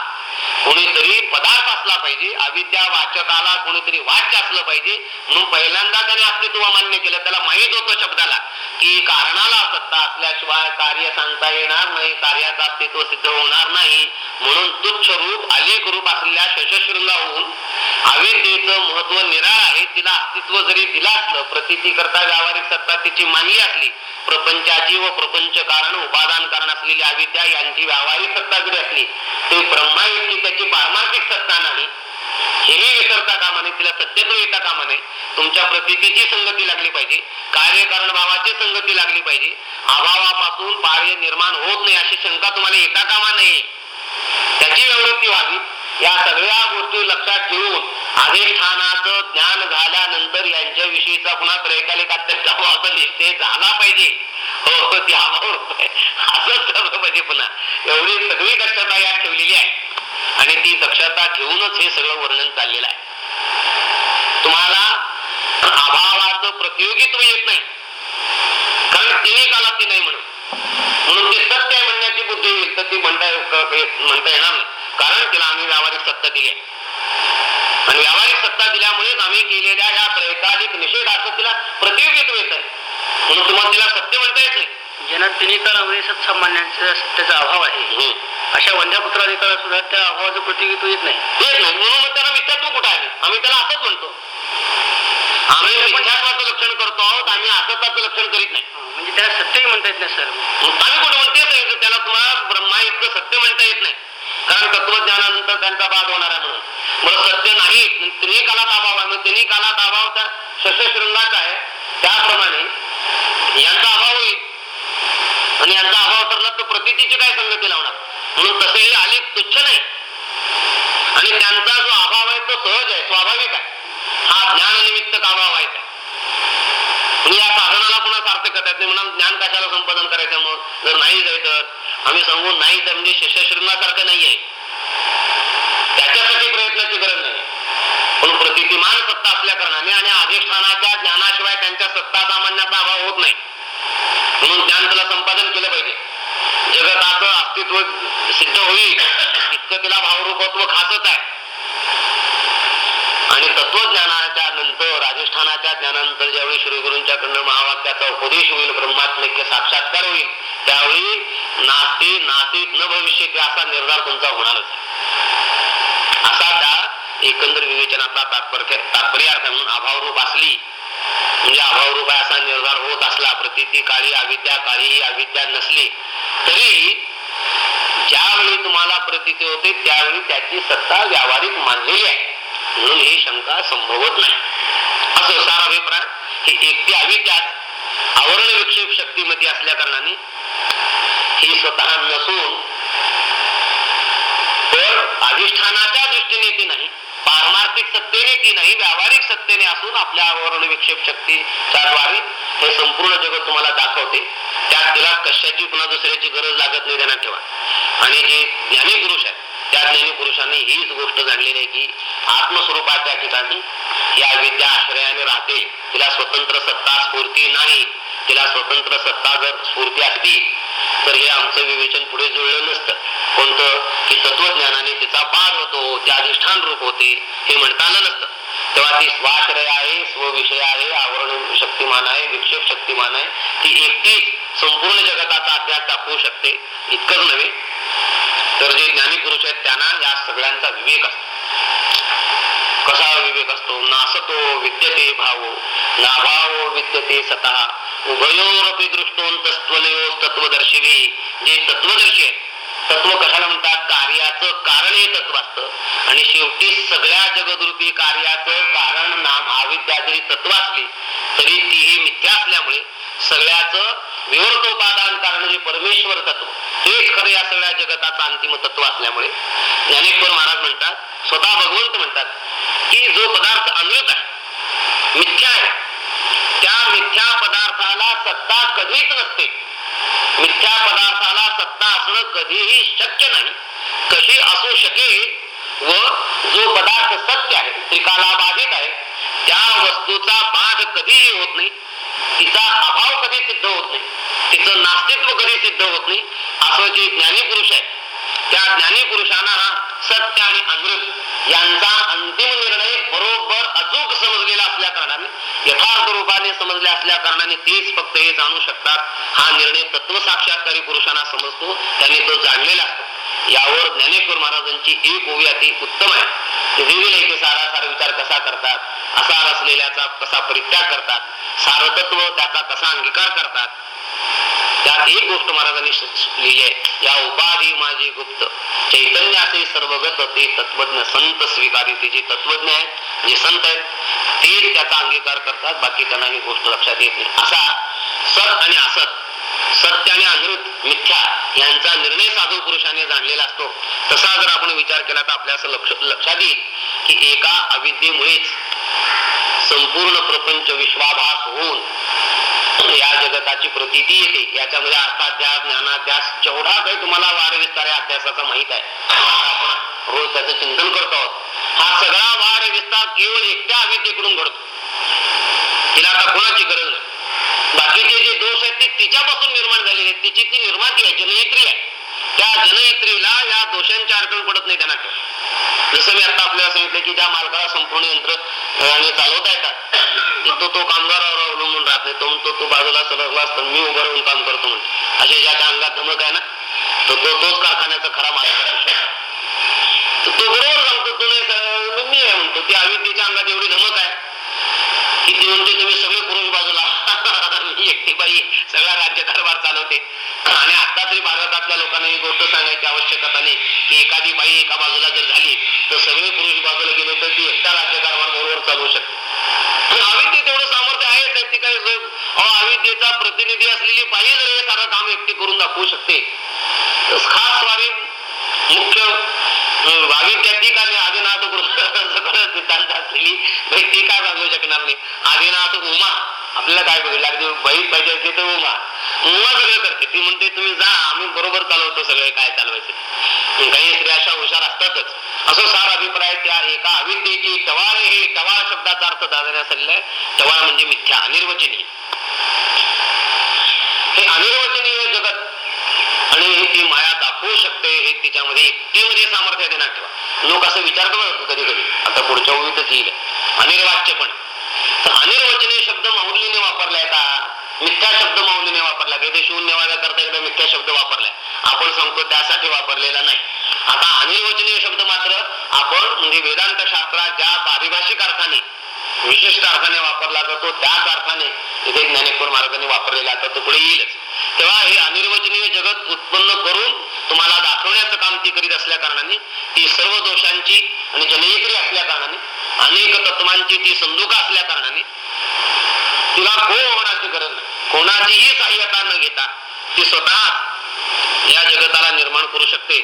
कोणीतरी पदार्थ असला पाहिजे अविद्या वाचकाला कोणीतरी वाच्य असलं पाहिजे म्हणून पहिल्यांदा त्याने अस्तित्व मान्य केलं. त्याला माहीत होतं शब्दाला. की कारणाला सत्ता असल्याशिवाय कार्य सांगता येणार नाही कार्याचं अस्तित्व सिद्ध होणार नाही. म्हणून तुच्छ रूप अलेख रूप असलेल्या शशशृंगाहून अविद्येचं महत्त्व निराळ आहे. तिला अस्तित्व जरी दिला असलं प्रतिती करता व्यावहारिक सत्ता तिची मानली असली प्रपंचाची व प्रपंच कारण उपादान कारण असलेली अविद्या यांची व्यावहारिक सत्ता जरी असली ते ब्रह्मा इतकी त्याची पारमार्थिक सत्ता नाही. हेही विसरता कामा नये तिला सत्यत्व येता कामा नये. तुमच्या प्रतितीची संगती लागली पाहिजे कार्यकारण भावाची संगती लागली पाहिजे. अभावापासून कार्य निर्माण होत नाही अशी शंका तुम्हाला येता कामा नये. त्याची व्यवृत्ती व्हावी. या सगळ्या गोष्टी लक्षात ठेवून अधिष्ठानाचं ज्ञान झाल्यानंतर यांच्याविषयीचा पुन्हा त्रैकालिक अत्यंत निश्चय झाला पाहिजे. हो हो असंच ठरलं पाहिजे पुन्हा. एवढी सगळी दक्षता यात ठेवलेली आहे. आणि ती दक्षता ठेवूनच हे सगळं वर्णन चाललेलं आहे. तुम्हाला अभावाचं प्रतियोगित्व येत नाही. कारण तिन्ही कालात ती नाही म्हणून. म्हणून ती सत्य आहे म्हणण्याची बुद्धी येईल तर ती म्हण म्हणता म्हणता येणार नाही. कारण तिला आम्ही व्यावहारिक सत्ता दिली आहे. आणि व्यावहारिक सत्ता दिल्यामुळेच आम्ही केलेल्या या त्रैकालिक निषेधाचं तिला प्रतियोगित्व येत आहे. म्हणून तुम्हाला तिला सत्य म्हणता येत नाही. ज्यांना तिन्ही काळामध्ये सत्सामान्यांच्या सत्तेचा अभाव आहे. अशा वंध्यापुत्राधिकारात सुद्धा त्या अभावाचं प्रतिनिधित्व येत नाही. येत नाही. म्हणून मग त्याला मिथ्यात्व कुठं आहे आम्ही त्याला असंच म्हणतो. आम्ही मिथ्यात्वाचं लक्षण करतो आहोत. आम्ही असत्वाचं लक्षण करीत नाही. म्हणजे त्याला सत्यही म्हणता येत नाही सर. आम्ही कुठं की त्याला तुम्हाला ब्रह्मा इतकं सत्य म्हणता येत नाही. कारण तत्वज्ञानानंतर त्यांचा बाद होणार आहे म्हणून. बरं सत्य नाही तिन्ही कालात अभाव आहे. मग तिन्ही कालात अभाव त्या शस्त्रशृंगाचा आहे. त्याप्रमाणे यांचा अभाव होईल. आणि यांचा अभाव ठरला तर प्रतितीची काय संगती लावणार? म्हणून तसे हे आले तुच्छ नाही. आणि त्यांचा जो अभाव आहे तो सहज आहे स्वाभाविक आहे. हा ज्ञाननिमित्त अभाव आहे? या साधनाला पुन्हा सार्थक करतात नाही म्हणून ज्ञान कशाला संपादन करायचं मग जर नाही जायचं आम्ही सांगून नाही तर म्हणजे शिष्यशृंगासारखं नाहीये. त्याच्यासाठी प्रयत्नाची गरज नाही. पण प्रतिमान सत्ता असल्या कारणाने आणि अधिष्ठानाच्या ज्ञानाशिवाय त्यांच्या सत्ता सामान्याचा अभाव होत नाही. म्हणून ज्ञान त्याला संपादन केलं पाहिजे. जगताचं अस्तित्व सिद्ध होईल. इतकं तिला भावरूपत्व खासच आहे. आणि तत्वज्ञानाच्या नंतर राजस्थानाच्या ज्ञानानंतर ज्यावेळी श्री गुरूंच्याकडनं महावाक्याचा उपदेश होईल ब्रह्मात्मैक्य साक्षात्कार होईल त्यावेळी नास्ते नास्तिक न भविष्य असा निर्धार तुमचा होणारच. असा त्या एकंदर विवेचनातला तात्पर्य तात्पर्य अर्थ म्हणून अभावरूप असली म्हणजे अभावरूप आहे असा निर्धार होत असला प्रती काळी अविद्या काळी अविद्या नसली तरी ज्यावेळी तुम्हाला प्रतीती होते त्यावेळी त्याची सत्ता व्यावहारिक मानलेली आहे. म्हणून ही शंका संभवत नाही. असं सारा अभिप्राय. ही एकटी अविद्यात आवरण विक्षेप शक्तीमध्ये असल्या कारणाने ही स्वतः नसून तर अधिष्ठानाच्या दृष्टीने ती नाही पारमार्थिक सत्तेने ती नाही व्यावहारिक सत्तेने असून आपल्या आवरण विक्षेप शक्तीच्या द्वारे हे संपूर्ण जगत तुम्हाला दाखवते. त्यात तिला कशाची पुन्हा दुसऱ्याची गरज लागत नाही त्यांना ठेवा. आणि जे ज्ञानी पुरुष आहेत. त्या ज्ञानी पुरुषांनी हीच गोष्ट जाणलेली आहे की आत्मस्वरूपाच्या ठिकाणी या विद्या आश्रयाने राहते. तिला स्वतंत्र सत्ता स्फूर्ती नाही. तिला स्वतंत्र सत्ता जर स्फूर्ती असती तर हे आमचं विवेचन पुढे जुळलं नसतं. कोणतं? की तत्वज्ञानाने तिचा पार होतो त्या अधिष्ठान रूप होते हे म्हणता आलं नसतं. तेव्हा ती स्वाश्रय आहे स्वविषय आहे आवरण शक्तिमान आहे विक्षेप शक्तिमान आहे. ती एकटीच संपूर्ण जगताचा अध्यास दाखवू शकते. इतकंच नव्हे. तर जे ज्ञानी पुरुष आहेत त्यांना या सगळ्यांचा विवेक असतो. कसा विवेक असतो? नासतो विद्यते भावो नाभावो विद्यते स्वतः उभयोरपी दृष्टोंतस्त्वनयो तत्वदर्शिनी जे तत्वदर्शी आहेत तत्व कशाला म्हणतात? कार्याचं कारण हे तत्व असतं आणि शेवटी सगळ्या जगदरूपी कार्याचं कारण नाम अविद्या जरी तत्व असली तरी तीही मिथ्या असल्यामुळे सगळ्याच विवर्तोपादान कारण जे परमेश्वर तत्व. हेच खरं या सगळ्या जगताचं अंतिम तत्व असल्यामुळे ज्ञानेश्वर महाराज म्हणतात स्वतः भगवंत म्हणतात की जो पदार्थ अमृत आहे मिथ्या आहे त्या मिथ्या पदार्थाला सत्ता कधीच नसते. मिथ्या पदार्थाला सत्ता असणं कधीही शक्य नाही. कशी असू शकेल व जो पदार्थ सत्य आहे त्रिकाला बाधित आहे त्या वस्तूचा बाध कधीही होत नाही. तिचा अभाव कधी सिद्ध होत नाही. तिचं नास्तित्व कधी सिद्ध होत नाही. असं जे ज्ञानी पुरुष आहे त्या ज्ञानी पुरुषांना सत्य आणि अमृत यांचा अंतिम निर्णय बरोबर अचूक समजलेला असल्या कारणाने यथार्थ रूपाने समजले असल्या कारणाने तेच फक्त हे जाणू शकतात. हा निर्णय तत्वसाक्षात्कारी पुरुषांना समजतो त्यांनी तो जाणलेला असतो. यावर ज्ञानेश्वर महाराजांची एक ओवी अति उत्तम आहे. ते दिलेले की सारा विचार कसा करतात असार असलेल्याचा कसा परित्याग करतात सारतत्व त्याचा कसा अंगीकार करतात त्यात एक गोष्ट महाराजांनी लिहिली आहे. या उपाधी माझी गुप्त. चैतन्याचे सर्वगत ते तत्वज्ञ संत स्वीकारित. जे तत्वज्ञ आहेत जे संत आहेत ते त्याचा अंगीकार करतात. बाकी त्यांना ही गोष्ट लक्षात येत नाही. असा सत आणि असत सत्य आणि अनृत मिथ्या यांचा निर्णय साधू पुरुषाने जाणलेला असतो. तसा जर आपण विचार केला तर आपल्या असं लक्ष लक्षात येईल की एका अविद्येमुळेच संपूर्ण प्रपंच विश्वाभास होऊन या जगताची प्रती येते. याच्यामध्ये अर्थाध्यास ज्ञानाध्यास जेवढा काही तुम्हाला वाढ विस्तार या अध्यासाचा माहीत आहे आपण रोज त्याचं चिंतन करतो हा सगळा वाढ विस्तार केवळ एकट्या अविद्येकडून घडतो. तिला आता कोणाची गरज नाही. बाकीचे जे दोष आहेत ते तिच्यापासून निर्माण झालेले आहेत. तिची ती निर्माती आहे जनयत्री आहे. त्या जनयत्रीला या दोषांची अडचण पडत नाही त्यांना. जसं मी आता आपल्याला सांगितलं की ज्या मालकाला संपूर्ण यंत्र चालवता येतात तो तो कामगारावर अवलंबून राहत नाही. तो म्हणतो तो बाजूला सरकला असतो मी उभं राहून काम करतो म्हणतो असे ज्याच्या अंगात धमक आहे ना तो तो तोच कारखान्याचा खरा मालक तर तो बरोबर सांगतो तो नाही मी आहे म्हणतो ती अविद्येच्या अंगात एवढी धमक आहे की ती म्हणते तुम्ही सगळे पुरुष बाजूला <laughs> मी एकटी बाई सगळा राज्यकारभार चालवते. आणि आता तरी भारतातल्या लोकांना ही गोष्ट सांगायची आवश्यकता नाही की एखादी बाई एका बाजूला जर झाली तर सगळे पुरुष बाजूला गेले तर ती एकटा राज्यकारभार बरोबर चालवू शकते. अविद्य तेवढं सामर्थ्य आहे काही अविद्येचा प्रतिनिधी असलेली बाई जर हे सारं काम एकटी करून दाखवू शकते खास स्वारी मुख्य अं, अविद्या ती का आदिनाथ <laughs> सिद्धांत असलेली बाई ती काय सांगू शकणार नाही? आदिनाथ उमा. आपल्याला काय बघू लागते बाई पाहिजे असते तर उमा. उमा सगळं करते. ती म्हणते तुम्ही जा आम्ही बरोबर चालवतो सगळे काय चालवायचे? काही स्त्री अशा हुशार असतातच. असं सार अभिप्राय त्या एका अविद्येची टवाळ हे टवाळ शब्दाचा अर्थ दादाने आलेला टवाळ म्हणजे मिथ्या अनिर्वचनीय. हे अनिर्वचनीय जगत आणि हे ती माया दाखवू शकते हे तिच्यामध्ये एकटीमध्ये सामर्थ्य देणार ठेवा. लोक असं विचार करत कधी कधी आता पुढच्या ओळीतच येईल. अनिर्वाच्य पण तर अनिर्वचनीय शब्द माऊलीने वापरलाय का? मिथ्या शब्द माऊलीने वापरला का इथे शून्यवादा करता एकदा मिथ्या शब्द वापरलाय आपण सांगतो त्यासाठी वापरलेला नाही. आता अनिर्वचनीय शब्द मात्र आपण म्हणजे वेदांत शास्त्रात ज्या पारिभाषिक अर्थाने विशिष्ट अर्थाने वापरला जातो त्याच अर्थाने इथे ज्ञानेश्वर महाराजांनी वापरलेला आता तो पुढे येईलच. तेव्हा हे अनिर्वचनीय जगत उत्पन्न करून तुम्हाला दाखवण्याचं काम ती करीत असल्या कारणाने ती सर्व दोषांची आणि जनयत्री असल्या कारणाने अनेक तत्वांची ती संदुका असल्या कारणाने तिला कोण होण्याची गरज नाही. कोणाचीही सहाय्यता न घेता ती स्वतः या जगताला निर्माण करू शकते.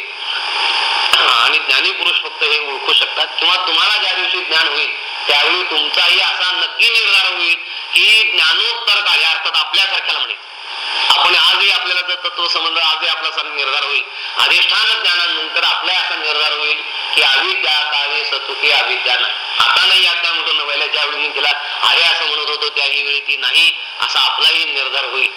आणि ज्ञानी पुरुष फक्त हे ओळखू शकतात. किंवा तुम्हाला ज्या दिवशी ज्ञान होईल त्यावेळी तुमचाही असा नक्की निर्धार होईल की ज्ञानोत्तर काय या अर्थात आपल्यासारख्याला म्हणे. आपण आजही आपल्याला जर तत्व समजलं आजही आपला निर्धार होईल. अधिष्ठान ज्ञानानंतर आपला असा निर्धार होईल की अविद्या कावे सतुकी अविद्या नाही. आता नाही आता म्हणतो नव्याला ज्यावेळी मी तिला आहे असं म्हणत होतो त्याही वेळी ती नाही असा आपलाही निर्धार होईल.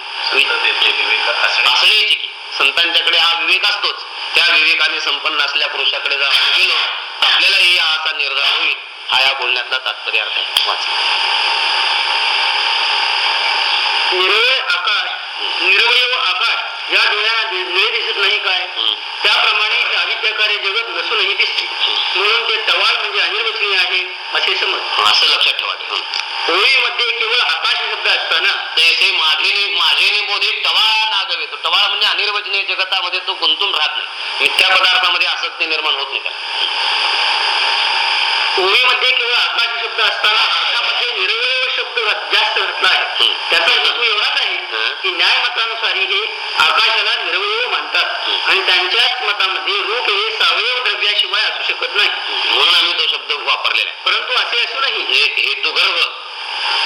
असण्याची संतांच्याकडे हा विवेक असतोच. त्या विवेकाने संपन्न असल्या पुरुषाकडे जर आपण गेलो आपल्यालाही हा असा निर्धार होईल हा या बोलण्यातला तात्पर्य अर्थ आहे वाचा. निरवय आकाश निरवय आकाश या डोळ्यांना दिसत नाही काय. त्याप्रमाणे हे अविद्याकारी जगत नसूनही दिसते म्हणून ते टवाळ म्हणजे अनिर्वचनीय आहे असे समज असं लक्षात ठेवा ते. हं. होळीमध्ये केवळ आकाश शब्द असताना तैसे माझेने माझेने बोधे टवाळा नागवे तो टवाळ म्हणजे अनिर्वचनीय जगतामध्ये तो गुंतून राहत नाही मिथ्या पदार्थामध्ये आसक्ती निर्माण होत नाही त्याला. ओळीमध्ये केवळ आकाश शब्द असताना त्यामध्ये निरवय शब्द जास्त घातला आहे. त्याचा हेतू एवढाच आहे हं. की न्यायमतानुसारी हे आकाशाला निरवय मानतात. आणि त्यांच्याच मतामध्ये रूप हे सावयव द्रव्याशिवाय असू शकत नाही. म्हणून आम्ही तो शब्द वापरलेला आहे. परंतु असे असूनही हे हेतुगर्भ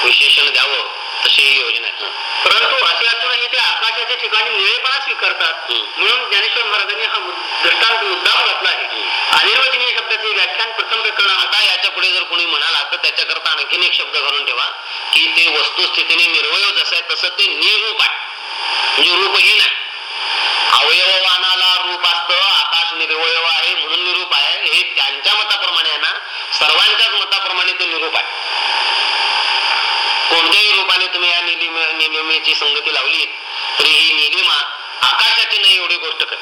विशेषण द्यावं तशी ही योजना आहे. हं. परंतु असे असूनही ते आकाशाच्या ठिकाणी निळेपणा स्वीकारतात. म्हणून ज्ञानेश्वर महाराजांनी हा दृष्टांत मुद्दाम घातला आहे. अनिर्वचनीय शब्दाचे व्याख्यान प्रथम प्रकरणात आता याच्यापुढे जर कोणी म्हणाला तर त्याच्याकरता आणखीन एक शब्द घालून ठेवा की ते वस्तुस्थितीने निर्वय जसं आहे तसं ते निरूप आहे. म्हणजे रूपहीन आहे. अवयववानाला रूप असतं आकाश निर्वयव आहे म्हणून निरूप आहे. हे त्यांच्या मताप्रमाणे आहे ना सर्वांच्याच मताप्रमाणे ते निरूप आहे. कोणत्याही रूपाने तुम्ही या निलिम निलिमेची संगती लावली तरी ही निलिमा आकाशाची नाही एवढी गोष्ट कर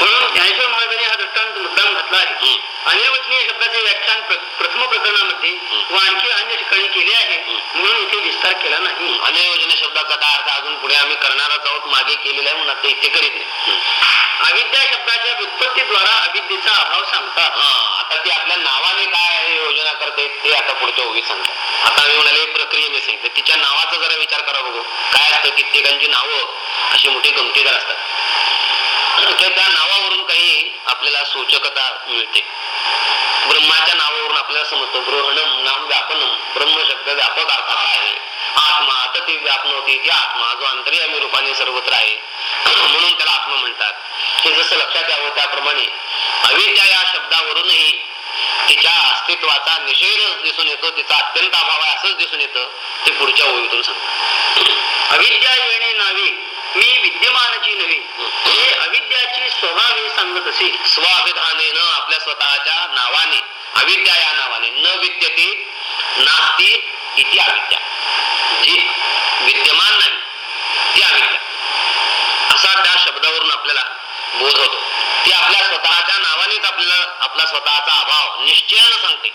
म्हणून ज्ञानेश्वर महाराजांनी हा दृष्टांत मुद्दाम घातला आहे. अनिर्वचनीय शब्दाचे व्याख्यान प्र- प्रथम प्रकरणामध्ये व आणखी अन्य ठिकाणी केले आहे म्हणून इथे विस्तार केला नाही. योजने शब्दाचा काय अर्थ अजून पुढे आम्ही आहोत मागे केलेला आहे म्हणून आता इथे करीत नाही. अविद्या शब्दाच्या व्युत्पत्तीद्वारा अविद्येचा अभाव सांगतात. आता ती आपल्या नावाने काय योजना करते ते आता पुढच्या ओळीत सांगतात. आता मी म्हणाले प्रक्रियेने सांगितलं. तिच्या नावाचा जरा विचार करा बघू. काय असतं कित्येकांची नावं अशी मोठी गमतीदार असतात. तर त्या नावावरून काही आपल्याला सूचकता मिळते. ब्रह्माच्या नावावरून आपल्याला समजतं. ब्रहणम नाम व्यापनम ब्रह्म शब्द व्यापक अर्थात आहे आत्मा ते व्यापन होती ती आत्मा जो अंतरियामी रूपाने सर्वत्र आहे. म्हणून त्याला आत्मा म्हणतात. हे जसं लक्षात यावं त्याप्रमाणे अविद्या या शब्दावरूनही तिच्या अस्तित्वाचा निषेधच दिसून येतो तिचा अत्यंत अभाव आहे असंच दिसून येतं ते पुढच्या ओळीतून सांगतात. अविद्या येणे नावे मी विद्यमानची नव्हे. हे अविद्याची स्वभावे सांगत असे. न आपल्या स्वतःच्या नावाने अविद्या या नावाने न विद्यते नास्ती इति अविद्या. जी विद्यमान नाही. ती अविद्या. असा त्या शब्दावरून आपल्याला बोध होतो. ती आपल्या स्वतःच्या नावानेच आपल्याला आपला स्वतःचा अभाव निश्चयानं सांगते.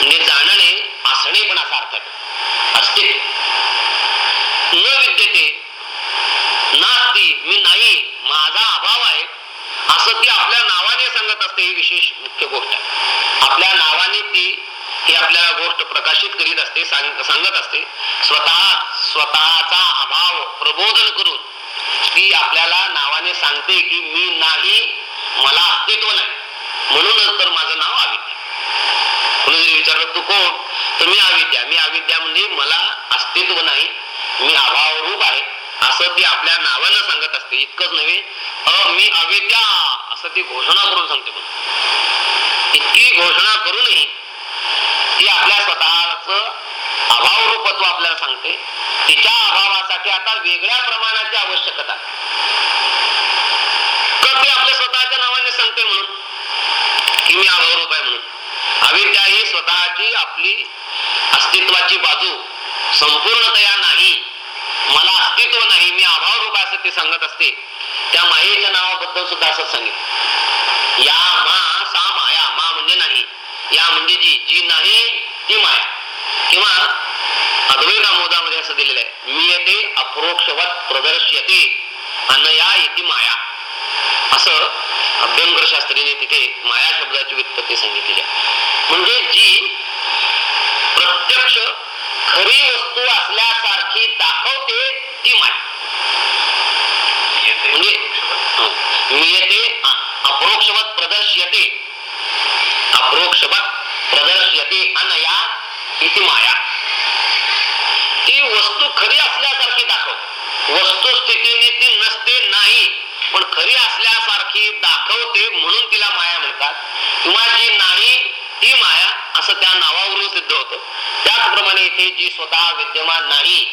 म्हणजे जाणणे असणे पण असा अर्थ असते. न विद्यते नास्ती मी नाही माझा अभाव आहे. असं ती आपल्या नावाने सांगत असते ही विशेष मुख्य गोष्ट आहे. आपल्या नावाने ती ही आपल्याला गोष्ट प्रकाशित करीत असते सांगत असते. स्वतः स्वतःचा अभाव प्रबोधन करून ती आपल्याला नावाने सांगते की मी नाही मला अस्तित्व नाही. म्हणूनच तर माझं नाव अविद्या. म्हणून जरी विचारलं तू कोण? तर मी अविद्या. मी अविद्या म्हणजे मला अस्तित्व नाही मी अभाव रूप आहे. असं ती आपल्या नावानं सांगत असते. इतकंच नव्हे अ मी अविद्या असं ती घोषणा करून सांगते पण इतकी घोषणा करूनही ती आपल्या स्वतःच अभाव रूपत्व आपल्याला सांगते. तिच्या अभावासाठी आता वेगळ्या प्रमाणाची आवश्यकता आहे. ते आपल्या स्वतःच्या नावाने सांगते म्हणून की मी अभाव रूप आहे म्हणून. अविद्या ही स्वतःची आपली अस्तित्वाची बाजू संपूर्णतया नाही मला अस्तित्व नाही मी अभाव रूप असं ते सांगत असते. त्या मायेच्या नावाबद्दल सुद्धा असं सांगितलं. या मा सा माया मा म्हणजे नाही या म्हणजे जी जी नाही ती माया. किंवा अद्वैत आमोदामध्ये असं दिलेलं आहे मी येते अप्रोक्षवत प्रदर्श्यते अनया इति माया. असं अभ्यंकर शास्त्रीने तिथे माया शब्दाची व्युत्पत्ती सांगितली आहे. म्हणजे जी प्रत्यक्ष खरी वस्तू असल्यास दाखवते ती माया म्हणजे हं, मी येते अ- अप्रोक्षवत प्रदर्श्यते अप्रोक्षवत प्रदर्श्यते अनया इति माया. ती वस्तू खरी असल्यासारखी दाखव. वस्तुस्थितीने ती नसते नाही. पण खरी असल्यासारखी दाखवते म्हणून तिला माया म्हणतात. किंवा जी नाही ती माया असं त्या नावावरून सिद्ध होतं. त्याचप्रमाणे इथे जी स्वतः विद्यमान नाही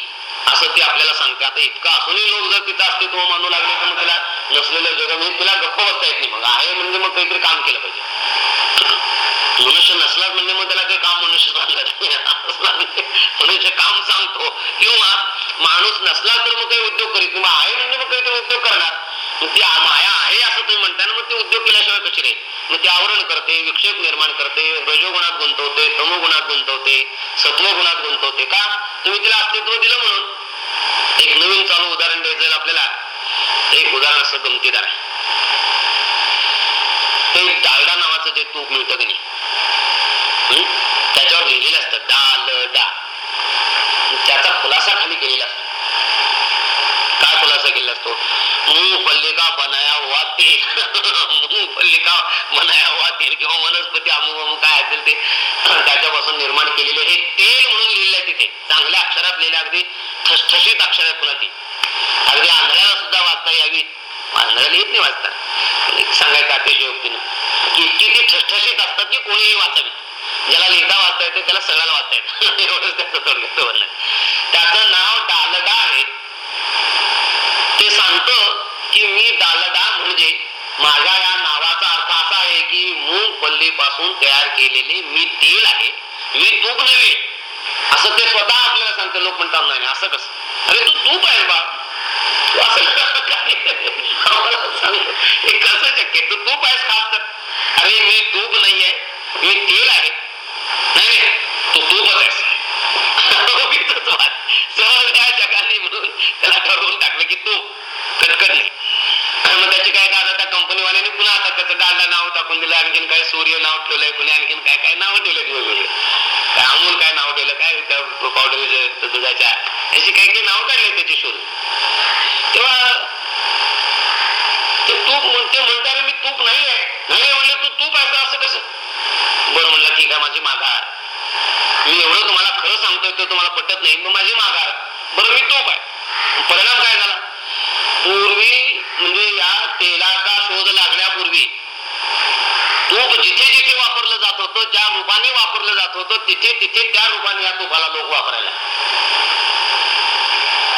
असं ती आपल्याला सांगते. आता इतकं असूनही लोक जर तिथं अस्तित्व मानू लागले तर मग तिला नसलेलं जग म्हणजे तिला गप्प बसता येत नाही. मग आहे म्हणजे मग काहीतरी काम केलं पाहिजे. मनुष्य नसलाच म्हणजे मग त्याला काही काम मनुष्य मनुष्य म्हणजे काम सांगतो किंवा माणूस नसला तर मग काही उद्योग करीत किंवा आहे म्हणजे मग काहीतरी उद्योग करणार. मग ती माया आहे असं तुम्ही म्हणताय ना मग ते उद्योग केल्याशिवाय कशी राहील? मग ती आवरण करते विक्षेप निर्माण करते रजोगुणात गुंतवते तमोगुणात गुंतवते सत्वगुणात गुंतवते. का? तुम्ही तिला अस्तित्व दिलं म्हणून. एक नवीन चालू उदाहरण द्यायचं जाईल आपल्याला. एक उदाहरण असं गमतीदार आहे. ते डालडा नावाचं जे तूप मिळतं की नाही? त्याच्यावर लिहिलेलं असतं डालडा त्याचा खुलासा खाली केलेला असतो. काय खुलासा केलेला असतो? मूंगफल्ली बनाया हुआ तेल <laughs> मूंगफल्ली बनाया हुआ तेल किंवा वनस्पती अमुक अमुक काय असेल ते. त्याच्यापासून निर्माण केलेले हे तेल म्हणून लिहिलेलं आहे तिथे. चांगल्या अक्षरात लिहिलं अगदी ठसठशीत अक्षर आहे पुन्हा ती अगदी आंधळ्याला सुद्धा वाचता यावी. आंधळ्याला येत नाही वाचता. सांगायचं अतिशयोक्तीनं की इतकी ती ठसठशीत असतात की कोणीही वाचावी. ज्याला लिहिता वाचता येते त्याला सगळ्याला वाचता येतं. <laughs> एवढंच त्याचं थोडक्यात त्याचं नाव डालडा आहे. ते सांगतं की मी डालडा म्हणजे माझ्या या नावाचा अर्थ असा आहे की मूगपासून तयार केलेले मी तेल आहे. मी तूप नव्हे. असं ते स्वतः आपल्याला सांगते लोक म्हणतात नाही असं कसं? अरे तू तूप आहे बा. तू कसं <laughs> कसं शक्य तू तूप आहेस खास तर. अरे मी तूप नाहीये मी तेल आहे. नाही नाही तो तूपच आहेस उगीचच वाद. सहज या जगाने म्हणून त्याला ठरवून टाकलं की तू कटकट नाही. आणि मग त्याची काय काय त्या कंपनीवाल्याने पुन्हा आता त्याचं डालडा नाव टाकून दिलं आणखीन काय सूर्य नाव ठेवलंय कुणी आणखीन काय काय नाव ठेवलं वेगवेगळे? काय अमूल काय नाव ठेवलं काय त्या पावडर दुधाच्या? अशी काही काही नाव काढले त्याची शोध? तेव्हा ते तूप म्हणते म्हणता मी तूप नाही आहे नाही म्हणलं तू तूप आहे असं कसं? बरं म्हणलं ठीक आहे माझी माघार. मी एवढं तुम्हाला खरं सांगतोय ते तुम्हाला पटत नाही मग माझी माघार. बरं मी तो आहे. परिणाम काय झाला? पूर्वी म्हणजे या तेलाचा शोध लागण्यापूर्वी तूप जिथे जिथे वापरलं जात होतं ज्या रूपाने वापरलं जात होतं तिथे तिथे त्या रूपाने या तुपाला लोक वापरायला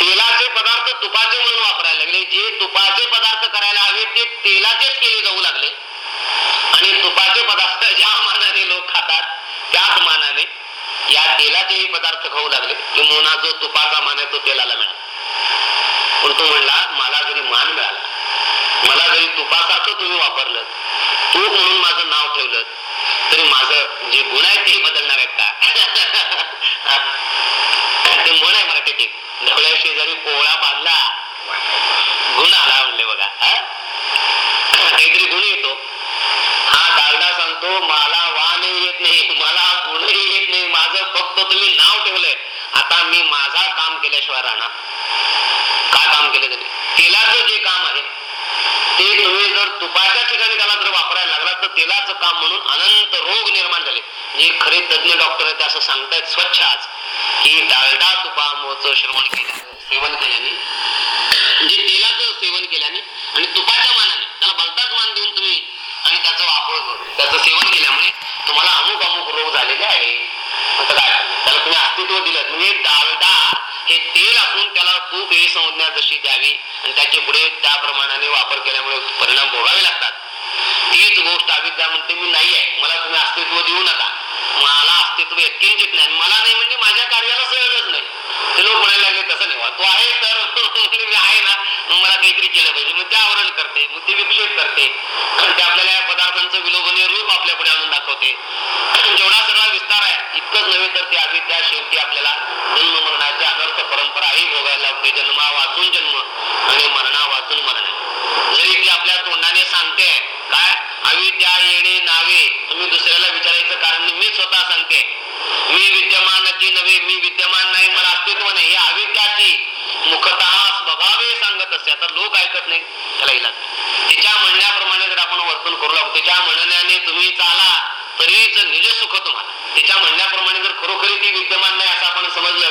तेलाचे पदार्थ तुपाचे म्हणून वापरायला लागले. जे तुपाचे पदार्थ करायला हवे ते तेलाचेच केले जाऊ लागले. आणि तुपाचे पदार्थ ज्या जातात. त्याच मानाने या तेलाचेही पदार्थ खाऊ लागले. की मोना जो तुपाचा मान आहे तो तेलाला मिळाला. पण तो म्हणला मला जरी मान मिळाला मला जरी तुपासारखं तुम्ही वापरलं तूप म्हणून माझं नाव ठेवलं तरी माझं जे गुण आहेत तेही बदलणार आहेत का? <laughs> ते म्हण आहे मराठीत एक, ढवळ्या शेजारी पोळा बांधला. गुण आला म्हणले बघा. काहीतरी गुण येत हा डालडा सांगतो मला वाणही येत नाही मला गुणही येत नाही माझं फक्त तुम्ही नाव ठेवलंय. आता मी माझा काम केल्याशिवाय राहणार काय काम केलं त्यांनी? तेलाचं जे काम आहे ते तुम्ही जर तुपाच्या ठिकाणी त्याला जर वापरायला लागला तर तेलाचं काम म्हणून अनंत रोग निर्माण झाले. जे खरे तज्ञ डॉक्टर आहेत ते असं सांगतायत स्वच्छ आज की डालडा तुपामोचं श्रवण केल्याने सेवन केल्याने म्हणजे तेलाचं सेवन केल्याने आणि तुपाच्या मानाने त्याला भलताच मान देऊन तुम्ही आणि त्याचा वापर त्याचं सेवन केल्यामुळे त्याला अस्तित्व दिलं. म्हणजे डालडा हे तेल असून त्याला तूप ही संज्ञा जशी द्यावी आणि त्याचे पुढे त्या प्रमाणाने वापर केल्यामुळे परिणाम भोगावे लागतात. तीच गोष्ट अविद्या म्हणते मी नाही आहे. मला तुम्ही अस्तित्व देऊ नका. मला अस्तित्व यत्किंचित नाही. मला नाही म्हणजे माझ्या कार्याला सहजच नाही. ते लोक म्हणायला लागले तसं नाही तो आहे तर. <laughs> मी आहे ना. मला काहीतरी केलं पाहिजे. मग त्यावरण आवरण करते. मग ते विक्षेप करते आणि ते आपल्याला या पदार्थांचं विलोभनीय रूप आपल्या पुढे आणून दाखवते जेवढा सगळा विस्तार आहे इतकंच नव्हे तर ते अविद्या शेवटी आपल्याला जन्म मरणाचे अनर्थ परंपराही भोगायला लागते जन्मा वाचून जन्म आणि मरणा वाचून मरण जरी ती आपल्या तोंडाने सांगते काय अविद्या येणे नावे तुम्ही दुसऱ्याला विचारायचं कारण नाही, मी स्वतः सांगते मी विद्यमानाची नव्हे मी विद्यमान नाही मला अस्तित्व नाही हे अविद्याची मुखतः स्वभावे सांगत असते आता लोक ऐकत नाही त्याला इलाज नाही. तिच्या म्हणण्याप्रमाणे जर आपण वर्तन करू लागतो तिच्या म्हणण्याने तुम्ही चाला तरीच निज सुख तुम्हाला तिच्या म्हणण्याप्रमाणे जर खरोखरी ती विद्यमान नाही असं आपण समजलं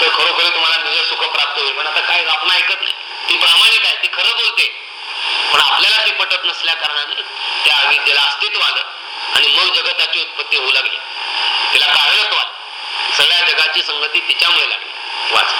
तर खरोखरी तुम्हाला निज सुख प्राप्त होईल पण आता काय आपण ऐकत नाही ती प्रामाणिक आहे ती खरं बोलते पण आपल्याला ते पटत नसल्या कारणाने त्या अविद्येला अस्तित्व आलं आणि मग जगताची उत्पत्ती होऊ लागली. तिला कारणत्व आलं. सगळ्या जगाची संगती तिच्यामुळे लागली. वाच.